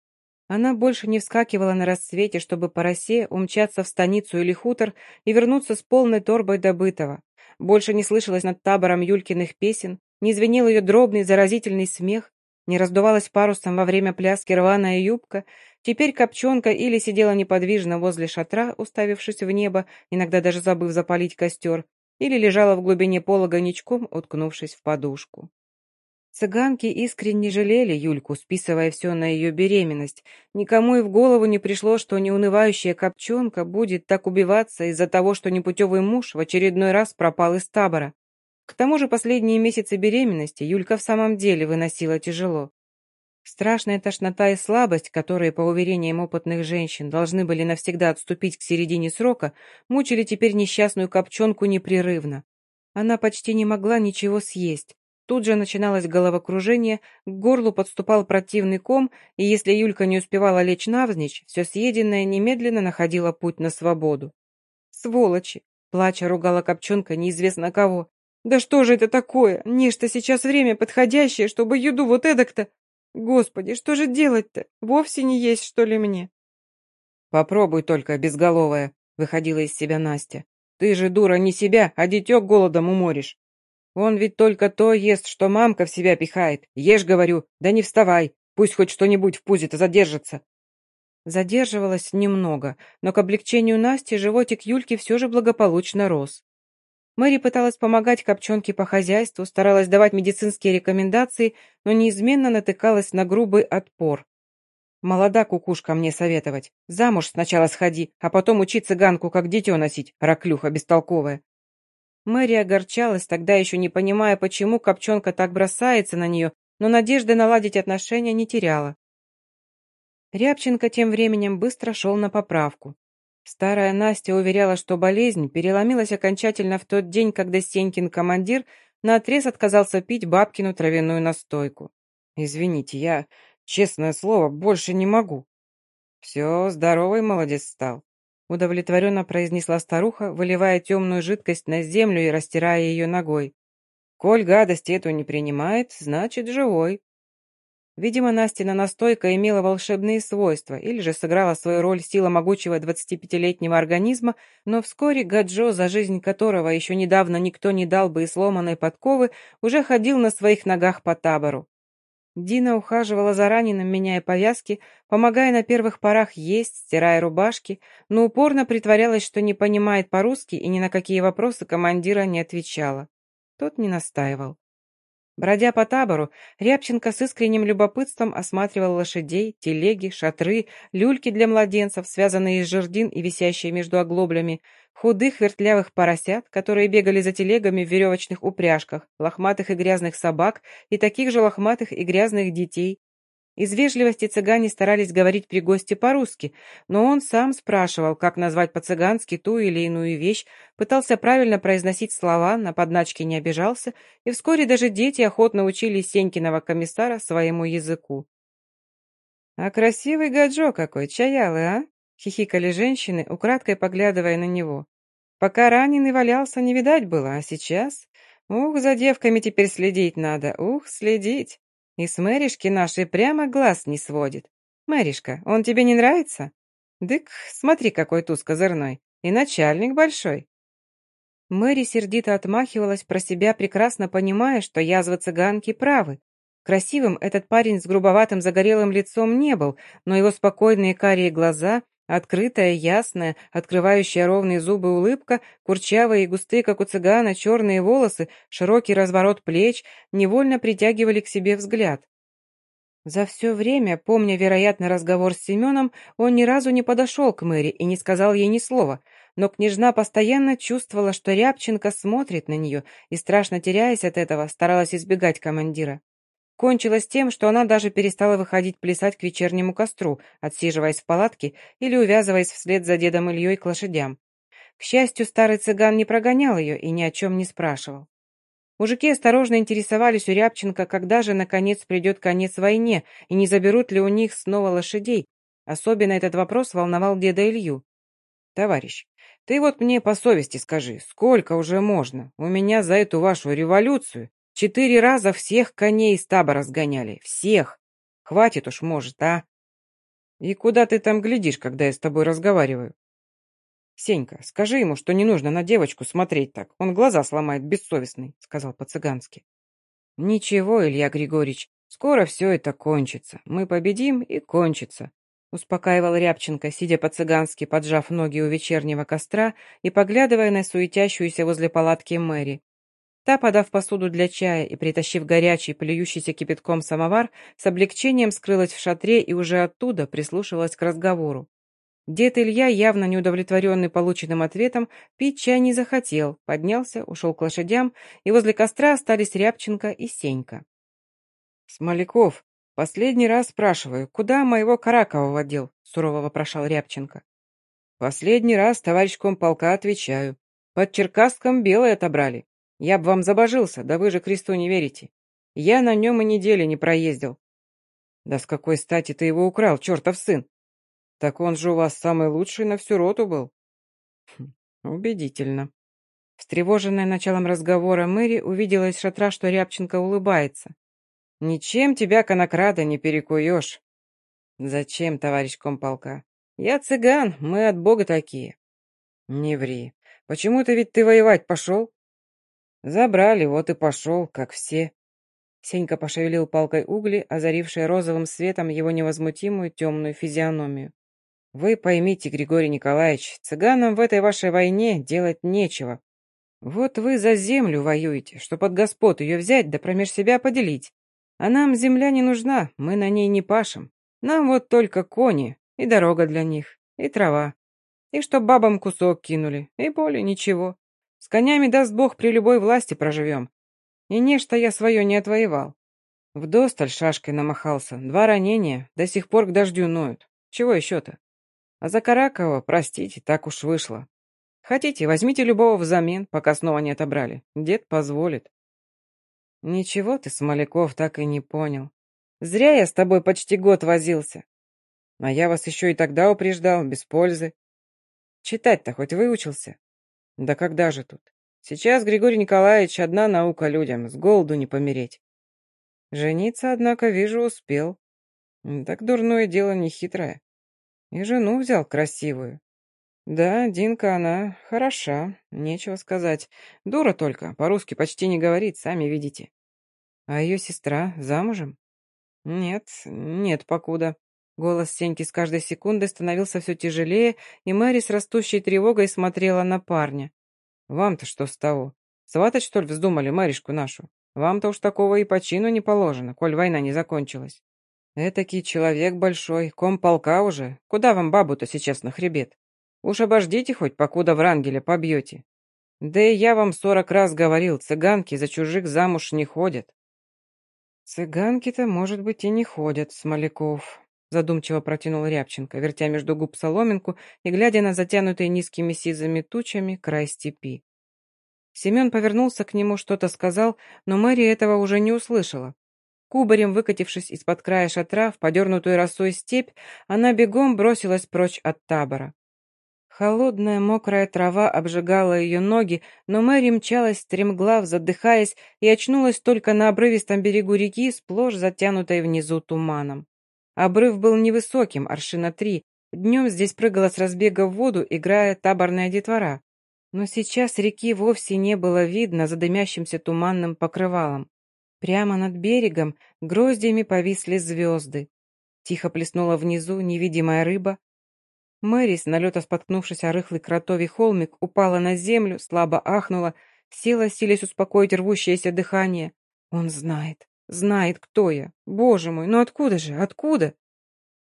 Она больше не вскакивала на рассвете, чтобы по росе умчаться в станицу или хутор и вернуться с полной торбой добытого. Больше не слышалось над табором Юлькиных песен, не звенел ее дробный заразительный смех, не раздувалась парусом во время пляски рваная юбка, Теперь Копченка или сидела неподвижно возле шатра, уставившись в небо, иногда даже забыв запалить костер, или лежала в глубине полога ничком, уткнувшись в подушку. Цыганки искренне жалели Юльку, списывая все на ее беременность. Никому и в голову не пришло, что неунывающая Копченка будет так убиваться из-за того, что непутевый муж в очередной раз пропал из табора. К тому же последние месяцы беременности Юлька в самом деле выносила тяжело. Страшная тошнота и слабость, которые, по уверениям опытных женщин, должны были навсегда отступить к середине срока, мучили теперь несчастную копченку непрерывно. Она почти не могла ничего съесть. Тут же начиналось головокружение, к горлу подступал противный ком, и если Юлька не успевала лечь навзничь, все съеденное немедленно находило путь на свободу. «Сволочи!» — плача ругала копченка неизвестно кого. «Да что же это такое? Нечто сейчас время подходящее, чтобы еду вот эдак-то...» Господи, что же делать-то? Вовсе не есть, что ли, мне? Попробуй только, безголовая, выходила из себя Настя. Ты же, дура, не себя, а дитё голодом уморишь. Он ведь только то ест, что мамка в себя пихает. Ешь, говорю, да не вставай, пусть хоть что-нибудь в пузе-то задержится. Задерживалась немного, но к облегчению Насти животик Юльки все же благополучно рос. Мэри пыталась помогать Копченке по хозяйству, старалась давать медицинские рекомендации, но неизменно натыкалась на грубый отпор. «Молода кукушка мне советовать. Замуж сначала сходи, а потом учи цыганку, как дитё носить, раклюха бестолковая». Мэри огорчалась, тогда еще не понимая, почему Копченка так бросается на нее, но надежды наладить отношения не теряла. Рябченко тем временем быстро шел на поправку. Старая Настя уверяла, что болезнь переломилась окончательно в тот день, когда Сенькин командир наотрез отказался пить бабкину травяную настойку. «Извините, я, честное слово, больше не могу». «Все, здоровый молодец стал», — удовлетворенно произнесла старуха, выливая темную жидкость на землю и растирая ее ногой. «Коль гадость эту не принимает, значит, живой». Видимо, Настина настойка имела волшебные свойства или же сыграла свою роль сила могучего 25-летнего организма, но вскоре Гаджо, за жизнь которого еще недавно никто не дал бы и сломанной подковы, уже ходил на своих ногах по табору. Дина ухаживала за раненым, меняя повязки, помогая на первых порах есть, стирая рубашки, но упорно притворялась, что не понимает по-русски и ни на какие вопросы командира не отвечала. Тот не настаивал. Бродя по табору, Рябченко с искренним любопытством осматривал лошадей, телеги, шатры, люльки для младенцев, связанные из жердин и висящие между оглоблями, худых вертлявых поросят, которые бегали за телегами в веревочных упряжках, лохматых и грязных собак и таких же лохматых и грязных детей, из вежливости цыгане старались говорить при госте по-русски, но он сам спрашивал, как назвать по-цыгански ту или иную вещь, пытался правильно произносить слова, на подначки не обижался, и вскоре даже дети охотно учили Сенькиного комиссара своему языку. «А красивый гаджо какой, чаялый, а?» — хихикали женщины, украдкой поглядывая на него. «Пока раненый валялся, не видать было, а сейчас? Ух, за девками теперь следить надо, ух, следить!» И с Мэришки нашей прямо глаз не сводит. Мэришка, он тебе не нравится? Дык, смотри, какой туз козырной. И начальник большой. Мэри сердито отмахивалась про себя, прекрасно понимая, что язвы цыганки правы. Красивым этот парень с грубоватым загорелым лицом не был, но его спокойные карие глаза Открытая, ясная, открывающая ровные зубы улыбка, курчавые и густые, как у цыгана, черные волосы, широкий разворот плеч невольно притягивали к себе взгляд. За все время, помня, вероятно, разговор с Семеном, он ни разу не подошел к Мэри и не сказал ей ни слова, но княжна постоянно чувствовала, что Рябченко смотрит на нее и, страшно теряясь от этого, старалась избегать командира. Кончилось тем, что она даже перестала выходить плясать к вечернему костру, отсиживаясь в палатке или увязываясь вслед за дедом Ильей к лошадям. К счастью, старый цыган не прогонял ее и ни о чем не спрашивал. Мужики осторожно интересовались у Рябченко, когда же, наконец, придет конец войне, и не заберут ли у них снова лошадей. Особенно этот вопрос волновал деда Илью. «Товарищ, ты вот мне по совести скажи, сколько уже можно? У меня за эту вашу революцию Четыре раза всех коней из табора сгоняли. Всех. Хватит уж, может, а? И куда ты там глядишь, когда я с тобой разговариваю? Сенька, скажи ему, что не нужно на девочку смотреть так. Он глаза сломает бессовестный, сказал по-цыгански. Ничего, Илья Григорьевич, скоро все это кончится. Мы победим и кончится. Успокаивал Рябченко, сидя по-цыгански, поджав ноги у вечернего костра и поглядывая на суетящуюся возле палатки Мэри. Та, подав посуду для чая и притащив горячий, плюющийся кипятком самовар, с облегчением скрылась в шатре и уже оттуда прислушивалась к разговору. Дед Илья, явно неудовлетворенный полученным ответом, пить чай не захотел, поднялся, ушел к лошадям, и возле костра остались Рябченко и Сенька. «Смоляков, последний раз спрашиваю, куда моего Каракового дел?» — сурово вопрошал Рябченко. «Последний раз, товарищ комполка, отвечаю. Под Черкасском белое отобрали. Я б вам забожился, да вы же кресту не верите. Я на нем и недели не проездил. Да с какой стати ты его украл, чертов сын? Так он же у вас самый лучший на всю роту был. Хм, убедительно. Встревоженная началом разговора Мэри увидела из шатра, что Рябченко улыбается. «Ничем тебя, конокрада, не перекуешь». «Зачем, товарищ комполка? Я цыган, мы от бога такие». «Не ври. Почему-то ведь ты воевать пошел?» Забрали, вот и пошел, как все. Сенька пошевелил палкой угли, озарившие розовым светом его невозмутимую темную физиономию. Вы поймите, Григорий Николаевич, цыганам в этой вашей войне делать нечего. Вот вы за землю воюете, что под господ ее взять да промеж себя поделить. А нам земля не нужна, мы на ней не пашем. Нам вот только кони, и дорога для них, и трава. И чтоб бабам кусок кинули, и более ничего. С конями, даст бог, при любой власти проживем. И нечто я свое не отвоевал. Вдосталь шашкой намахался, два ранения, до сих пор к дождю ноют. Чего еще-то? А за Каракова, простите, так уж вышло. Хотите, возьмите любого взамен, пока снова не отобрали. Дед позволит. Ничего ты, Смоляков, так и не понял. Зря я с тобой почти год возился. А я вас еще и тогда упреждал, без пользы. Читать-то хоть выучился? Да когда же тут? Сейчас, Григорий Николаевич, одна наука людям, с голоду не помереть. Жениться, однако, вижу, успел. Так дурное дело не хитрое. И жену взял красивую. Да, Динка она хороша, нечего сказать. Дура только, по-русски почти не говорит, сами видите. А ее сестра замужем? Нет, нет, покуда. Голос Сеньки с каждой секундой становился все тяжелее, и Мэри с растущей тревогой смотрела на парня. «Вам-то что с того? Сватать, что ли, вздумали Мэришку нашу? Вам-то уж такого и по чину не положено, коль война не закончилась. Этакий человек большой, ком полка уже. Куда вам бабу-то сейчас на хребет? Уж обождите хоть, покуда Врангеля побьете. Да и я вам сорок раз говорил, цыганки за чужих замуж не ходят. Цыганки-то, может быть, и не ходят, Смоляков, задумчиво протянул Рябченко, вертя между губ соломинку и глядя на затянутые низкими сизыми тучами край степи. Семен повернулся к нему, что-то сказал, но Мэри этого уже не услышала. Кубарем выкатившись из-под края шатра в подернутую росой степь, она бегом бросилась прочь от табора. Холодная мокрая трава обжигала ее ноги, но Мэри мчалась стремглав, задыхаясь, и очнулась только на обрывистом берегу реки, сплошь затянутой внизу туманом. Обрыв был невысоким, аршина три. Днем здесь прыгала с разбега в воду, играя таборная детвора. Но сейчас реки вовсе не было видно за дымящимся туманным покрывалом. Прямо над берегом гроздями повисли звезды. Тихо плеснула внизу невидимая рыба. Мэри, с налета споткнувшись о рыхлый кротовий холмик, упала на землю, слабо ахнула, села, силясь успокоить рвущееся дыхание. Он знает, знает, кто я. Боже мой, ну откуда же, откуда?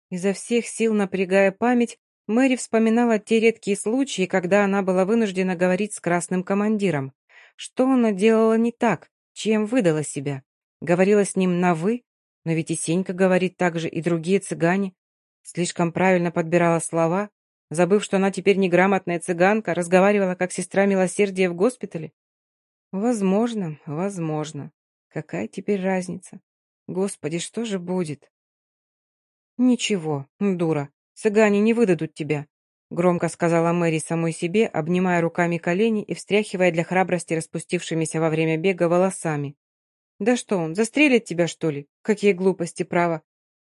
Изо всех сил напрягая память, Мэри вспоминала те редкие случаи, когда она была вынуждена говорить с красным командиром. Что она делала не так? Чем выдала себя? Говорила с ним на «вы», но ведь и Сенька говорит так же, и другие цыгане. Слишком правильно подбирала слова, забыв, что она теперь неграмотная цыганка, разговаривала как сестра милосердия в госпитале. Возможно, возможно. Какая теперь разница? Господи, что же будет? Ничего, дура, цыгане не выдадут тебя, громко сказала Мэри самой себе, обнимая руками колени и встряхивая для храбрости распустившимися во время бега волосами. «Да что он, застрелит тебя, что ли? Какие глупости, право.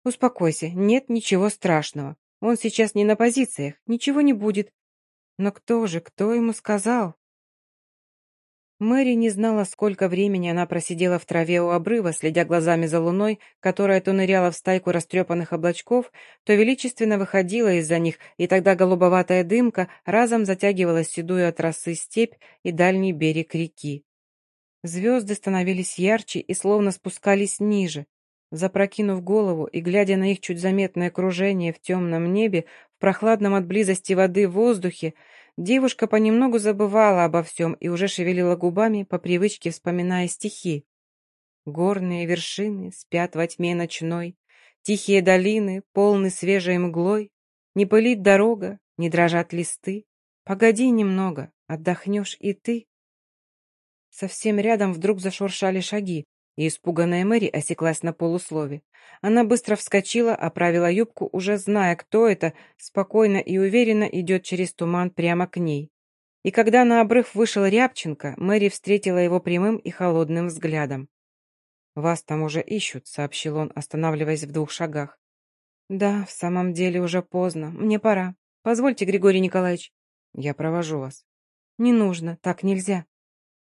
Успокойся, нет ничего страшного. Он сейчас не на позициях, ничего не будет. Но кто же, кто ему сказал?» Мэри не знала, сколько времени она просидела в траве у обрыва, следя глазами за луной, которая то ныряла в стайку растрепанных облачков, то величественно выходила из-за них, и тогда голубоватая дымка разом затягивала седую от росы степь и дальний берег реки. Звезды становились ярче и словно спускались ниже. Запрокинув голову и глядя на их чуть заметное кружение в темном небе, в прохладном от близости воды воздухе, девушка понемногу забывала обо всем и уже шевелила губами, по привычке вспоминая стихи. Горные вершины спят во тьме ночной, Тихие долины полны свежей мглой, Не пылит дорога, не дрожат листы. Погоди немного, отдохнешь и ты. Совсем рядом вдруг зашуршали шаги, и испуганная Мэри осеклась на полуслове. Она быстро вскочила, оправила юбку, уже зная, кто это, спокойно и уверенно идет через туман прямо к ней. И когда на обрыв вышел Рябченко, Мэри встретила его прямым и холодным взглядом. «Вас там уже ищут», — сообщил он, останавливаясь в двух шагах. «Да, в самом деле уже поздно. Мне пора. Позвольте, Григорий Николаевич». «Я провожу вас». «Не нужно, так нельзя».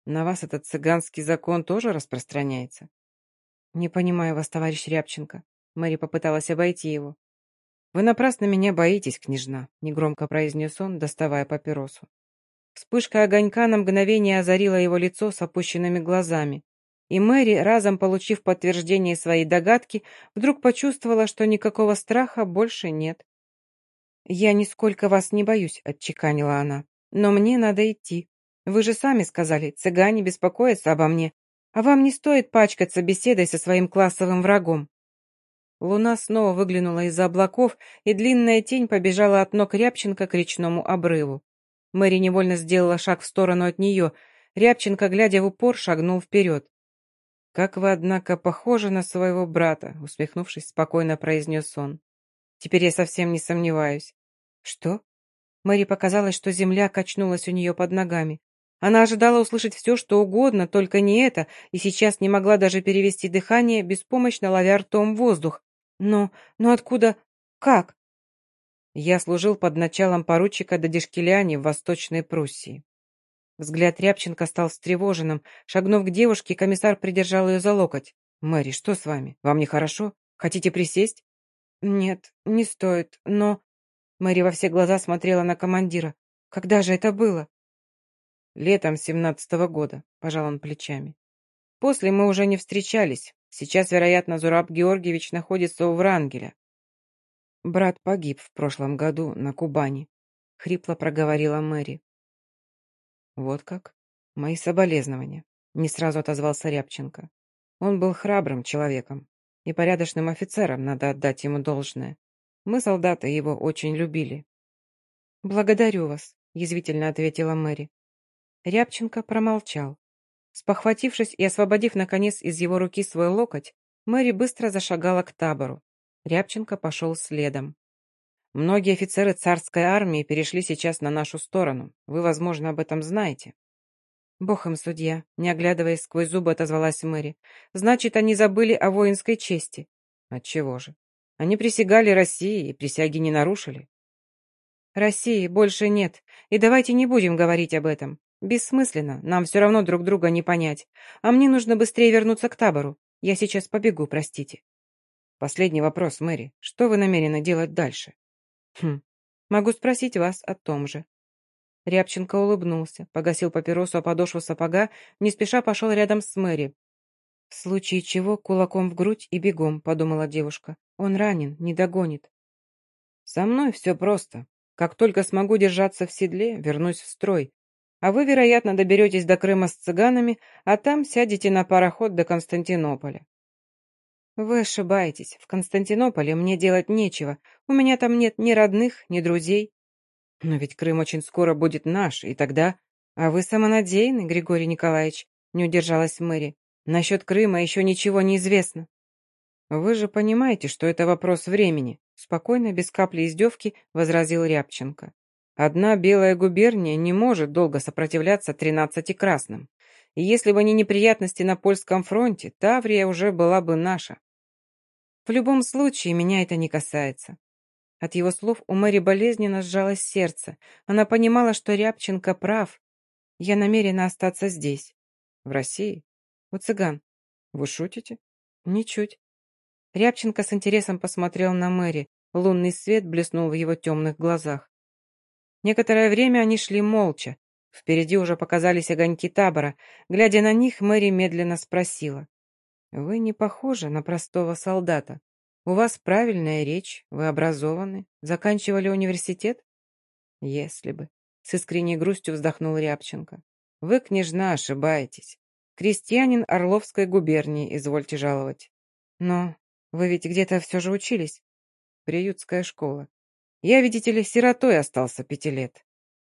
На вас этот цыганский закон тоже распространяется? Не понимаю вас, товарищ Рябченко. Мэри попыталась обойти его. Вы напрасно меня боитесь, княжна, негромко произнес он, доставая папиросу. Вспышка огонька на мгновение озарила его лицо с опущенными глазами. И Мэри, разом получив подтверждение своей догадки, вдруг почувствовала, что никакого страха больше нет. «Я нисколько вас не боюсь», — отчеканила она. «Но мне надо идти. Вы же сами сказали, цыгане беспокоятся обо мне, а вам не стоит пачкаться беседой со своим классовым врагом». Луна снова выглянула из-за облаков, и длинная тень побежала от ног Рябченко к речному обрыву. Мэри невольно сделала шаг в сторону от нее. Рябченко, глядя в упор, шагнул вперед. «Как вы, однако, похожи на своего брата», — усмехнувшись, спокойно произнес он. «Теперь я совсем не сомневаюсь». «Что?» Мэри показалось, что земля качнулась у нее под ногами. Она ожидала услышать все, что угодно, только не это, и сейчас не могла даже перевести дыхание, беспомощно ловя ртом воздух. Но, но откуда, как? Я служил под началом поручика Дадишкеляни в Восточной Пруссии. Взгляд Рябченко стал встревоженным. Шагнув к девушке, комиссар придержал ее за локоть. «Мэри, что с вами? Вам нехорошо? Хотите присесть?» «Нет, не стоит, но...» Мэри во все глаза смотрела на командира. «Когда же это было?» Летом семнадцатого года, пожал он плечами. после мы уже не встречались. Сейчас, вероятно, Зураб Георгиевич находится у Врангеля. Брат погиб в прошлом году на Кубани, хрипло проговорила Мэри. Вот как? Мои соболезнования. Не сразу отозвался Рябченко. Он был храбрым человеком и порядочным офицером, надо отдать ему должное. Мы, солдаты, его очень любили. «Благодарю вас», — язвительно ответила Мэри. Рябченко промолчал. Спохватившись и освободив, наконец, из его руки свой локоть, Мэри быстро зашагала к табору. Рябченко пошел следом. Многие офицеры царской армии перешли сейчас на нашу сторону. Вы, возможно, об этом знаете. Бог им судья, не оглядываясь сквозь зубы, отозвалась Мэри. Значит, они забыли о воинской чести. Отчего же? Они присягали России и присяги не нарушили. России больше нет, и давайте не будем говорить об этом. Бессмысленно, нам все равно друг друга не понять. А мне нужно быстрее вернуться к табору. Я сейчас побегу, простите. Последний вопрос, Мэри. Что вы намерены делать дальше? Хм, могу спросить вас о том же. Рябченко улыбнулся, погасил папиросу о подошву сапога, не спеша пошел рядом с Мэри. «В случае чего кулаком в грудь и бегом», — подумала девушка. «Он ранен, не догонит». «Со мной все просто. Как только смогу держаться в седле, вернусь в строй. А вы, вероятно, доберетесь до Крыма с цыганами, а там сядете на пароход до Константинополя. «Вы ошибаетесь. В Константинополе мне делать нечего. У меня там нет ни родных, ни друзей». «Но ведь Крым очень скоро будет наш, и тогда...» «А вы самонадеянный, Григорий Николаевич?» — не удержалась Мэри. «Насчет Крыма еще ничего не известно». «Вы же понимаете, что это вопрос времени», — спокойно, без капли издевки, возразил Рябченко. «Одна белая губерния не может долго сопротивляться тринадцати красным. И если бы не неприятности на польском фронте, Таврия уже была бы наша. В любом случае, меня это не касается. От его слов у Мэри болезненно сжалось сердце. Она понимала, что Рябченко прав. Я намерена остаться здесь. В России? У цыган. Вы шутите? Ничуть. Рябченко с интересом посмотрел на Мэри. Лунный свет блеснул в его темных глазах. Некоторое время они шли молча. Впереди уже показались огоньки табора. Глядя на них, Мэри медленно спросила. Вы не похожи на простого солдата. У вас правильная речь, вы образованы, заканчивали университет? Если бы. С искренней грустью вздохнул Рябченко. Вы, княжна, ошибаетесь. Крестьянин Орловской губернии, извольте жаловать. Но вы ведь где-то все же учились. Приютская школа. Я, видите ли, сиротой остался пяти лет.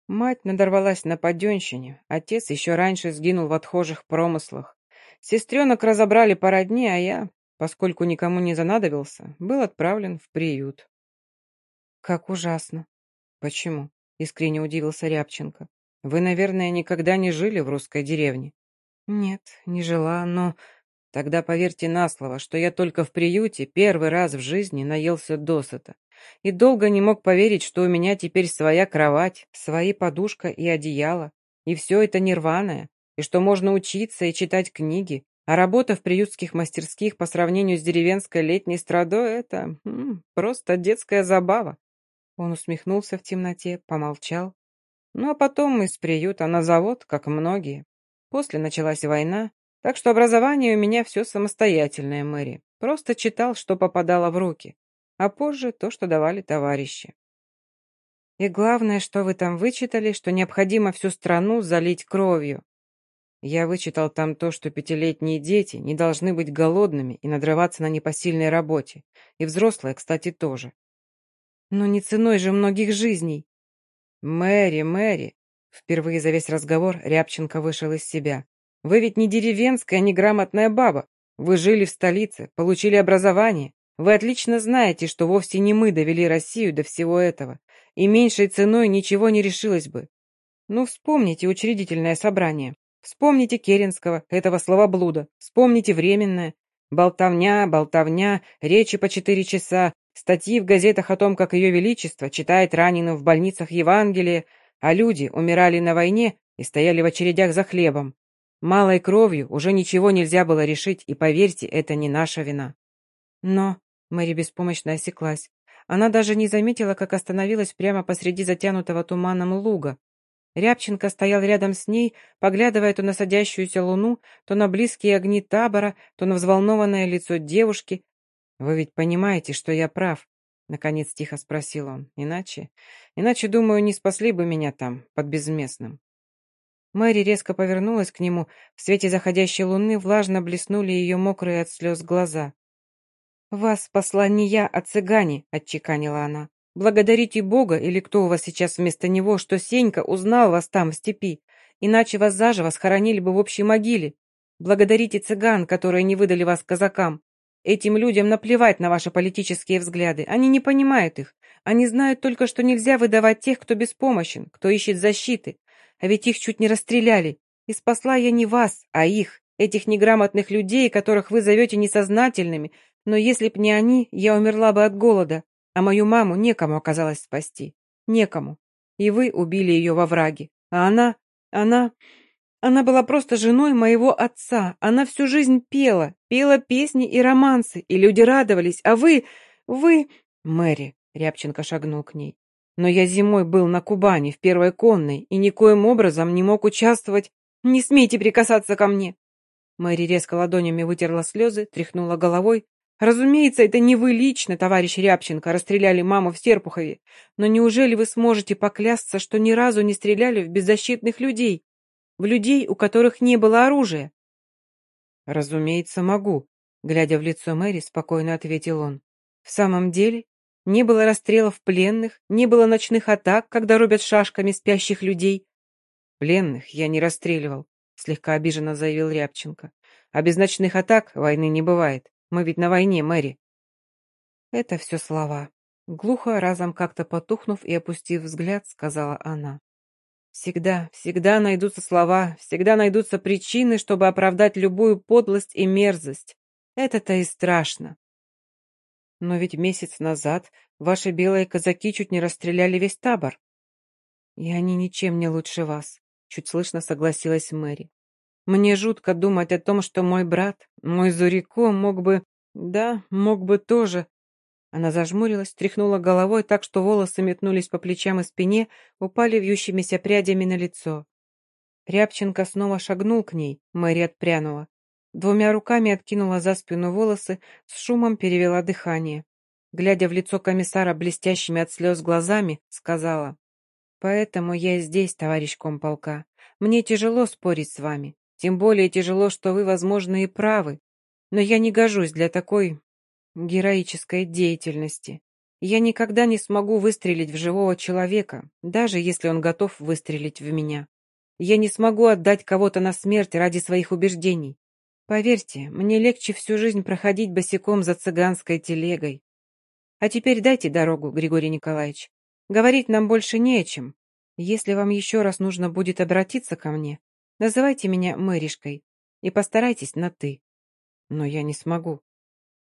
Мать надорвалась на паденщине, отец еще раньше сгинул в отхожих промыслах. Сестренок разобрали по родне, а я, поскольку никому не занадобился, был отправлен в приют. «Как ужасно!» «Почему?» — искренне удивился Рябченко. «Вы, наверное, никогда не жили в русской деревне?» «Нет, не жила, но...» «Тогда поверьте на слово, что я только в приюте первый раз в жизни наелся досыта. И долго не мог поверить, что у меня теперь своя кровать, свои подушка и одеяло. И все это нирваное и что можно учиться и читать книги, а работа в приютских мастерских по сравнению с деревенской летней страдой — это м, просто детская забава. Он усмехнулся в темноте, помолчал. Ну а потом из приюта на завод, как многие. После началась война, так что образование у меня все самостоятельное, Мэри. Просто читал, что попадало в руки, а позже то, что давали товарищи. И главное, что вы там вычитали, что необходимо всю страну залить кровью. Я вычитал там то, что пятилетние дети не должны быть голодными и надрываться на непосильной работе. И взрослые, кстати, тоже. Но не ценой же многих жизней. Мэри, Мэри. Впервые за весь разговор Рябченко вышел из себя. Вы ведь не деревенская, не грамотная баба. Вы жили в столице, получили образование. Вы отлично знаете, что вовсе не мы довели Россию до всего этого. И меньшей ценой ничего не решилось бы. Ну, вспомните учредительное собрание. Вспомните Керенского, этого словоблуда. Вспомните Временное. Болтовня, болтовня, речи по четыре часа, статьи в газетах о том, как Ее Величество читает раненым в больницах Евангелие, а люди умирали на войне и стояли в очередях за хлебом. Малой кровью уже ничего нельзя было решить, и поверьте, это не наша вина. Но Мэри беспомощно осеклась. Она даже не заметила, как остановилась прямо посреди затянутого туманом луга. Рябченко стоял рядом с ней, поглядывая то на садящуюся луну, то на близкие огни табора, то на взволнованное лицо девушки. «Вы ведь понимаете, что я прав?» — наконец тихо спросил он. «Иначе? Иначе, думаю, не спасли бы меня там, под безместным». Мэри резко повернулась к нему. В свете заходящей луны влажно блеснули ее мокрые от слез глаза. «Вас спасла не я, а цыгане», — отчеканила она. Благодарите Бога, или кто у вас сейчас вместо него, что Сенька узнал вас там, в степи. Иначе вас заживо схоронили бы в общей могиле. Благодарите цыган, которые не выдали вас казакам. Этим людям наплевать на ваши политические взгляды. Они не понимают их. Они знают только, что нельзя выдавать тех, кто беспомощен, кто ищет защиты. А ведь их чуть не расстреляли. И спасла я не вас, а их, этих неграмотных людей, которых вы зовете несознательными. Но если б не они, я умерла бы от голода. А мою маму некому оказалось спасти. Некому. И вы убили ее во враге. А она... она... Она была просто женой моего отца. Она всю жизнь пела. Пела песни и романсы. И люди радовались. А вы... вы... Мэри... Рябченко шагнул к ней. Но я зимой был на Кубани, в первой конной, и никоим образом не мог участвовать. Не смейте прикасаться ко мне. Мэри резко ладонями вытерла слезы, тряхнула головой, Разумеется, это не вы лично, товарищ Рябченко, расстреляли маму в Серпухове. Но неужели вы сможете поклясться, что ни разу не стреляли в беззащитных людей? В людей, у которых не было оружия? Разумеется, могу, глядя в лицо Мэри, спокойно ответил он. В самом деле, не было расстрелов пленных, не было ночных атак, когда рубят шашками спящих людей. Пленных я не расстреливал, слегка обиженно заявил Рябченко. А без ночных атак войны не бывает. Мы ведь на войне, Мэри». Это все слова. Глухо, разом как-то потухнув и опустив взгляд, сказала она. Всегда, всегда найдутся слова, всегда найдутся причины, чтобы оправдать любую подлость и мерзость. Это-то и страшно. Но ведь месяц назад ваши белые казаки чуть не расстреляли весь табор. И они ничем не лучше вас, чуть слышно согласилась Мэри. Мне жутко думать о том, что мой брат, мой Зурико, мог бы... Да, мог бы тоже... Она зажмурилась, тряхнула головой так, что волосы метнулись по плечам и спине, упали вьющимися прядями на лицо. Рябченко снова шагнул к ней, Мэри отпрянула. Двумя руками откинула за спину волосы, с шумом перевела дыхание. Глядя в лицо комиссара блестящими от слез глазами, сказала, «Поэтому я здесь, товарищ комполка. Мне тяжело спорить с вами. Тем более тяжело, что вы, возможно, и правы. Но я не гожусь для такой героической деятельности. Я никогда не смогу выстрелить в живого человека, даже если он готов выстрелить в меня. Я не смогу отдать кого-то на смерть ради своих убеждений. Поверьте, мне легче всю жизнь проходить босиком за цыганской телегой. А теперь дайте дорогу, Григорий Николаевич. Говорить нам больше не о чем. Если вам еще раз нужно будет обратиться ко мне, Называйте меня Мэришкой и постарайтесь на «ты». Но я не смогу.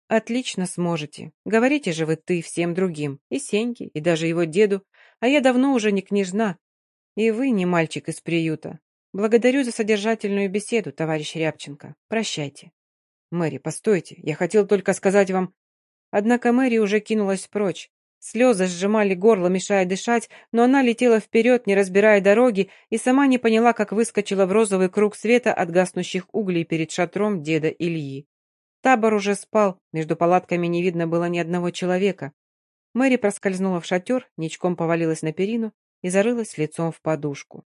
Отлично сможете. Говорите же вы «ты» всем другим, и Сеньке, и даже его деду, а я давно уже не княжна. И вы не мальчик из приюта. Благодарю за содержательную беседу, товарищ Рябченко. Прощайте. Мэри, постойте, я хотел только сказать вам... Однако Мэри уже кинулась прочь, Слезы сжимали горло, мешая дышать, но она летела вперед, не разбирая дороги, и сама не поняла, как выскочила в розовый круг света от гаснущих углей перед шатром деда Ильи. Табор уже спал, между палатками не видно было ни одного человека. Мэри проскользнула в шатер, ничком повалилась на перину и зарылась лицом в подушку.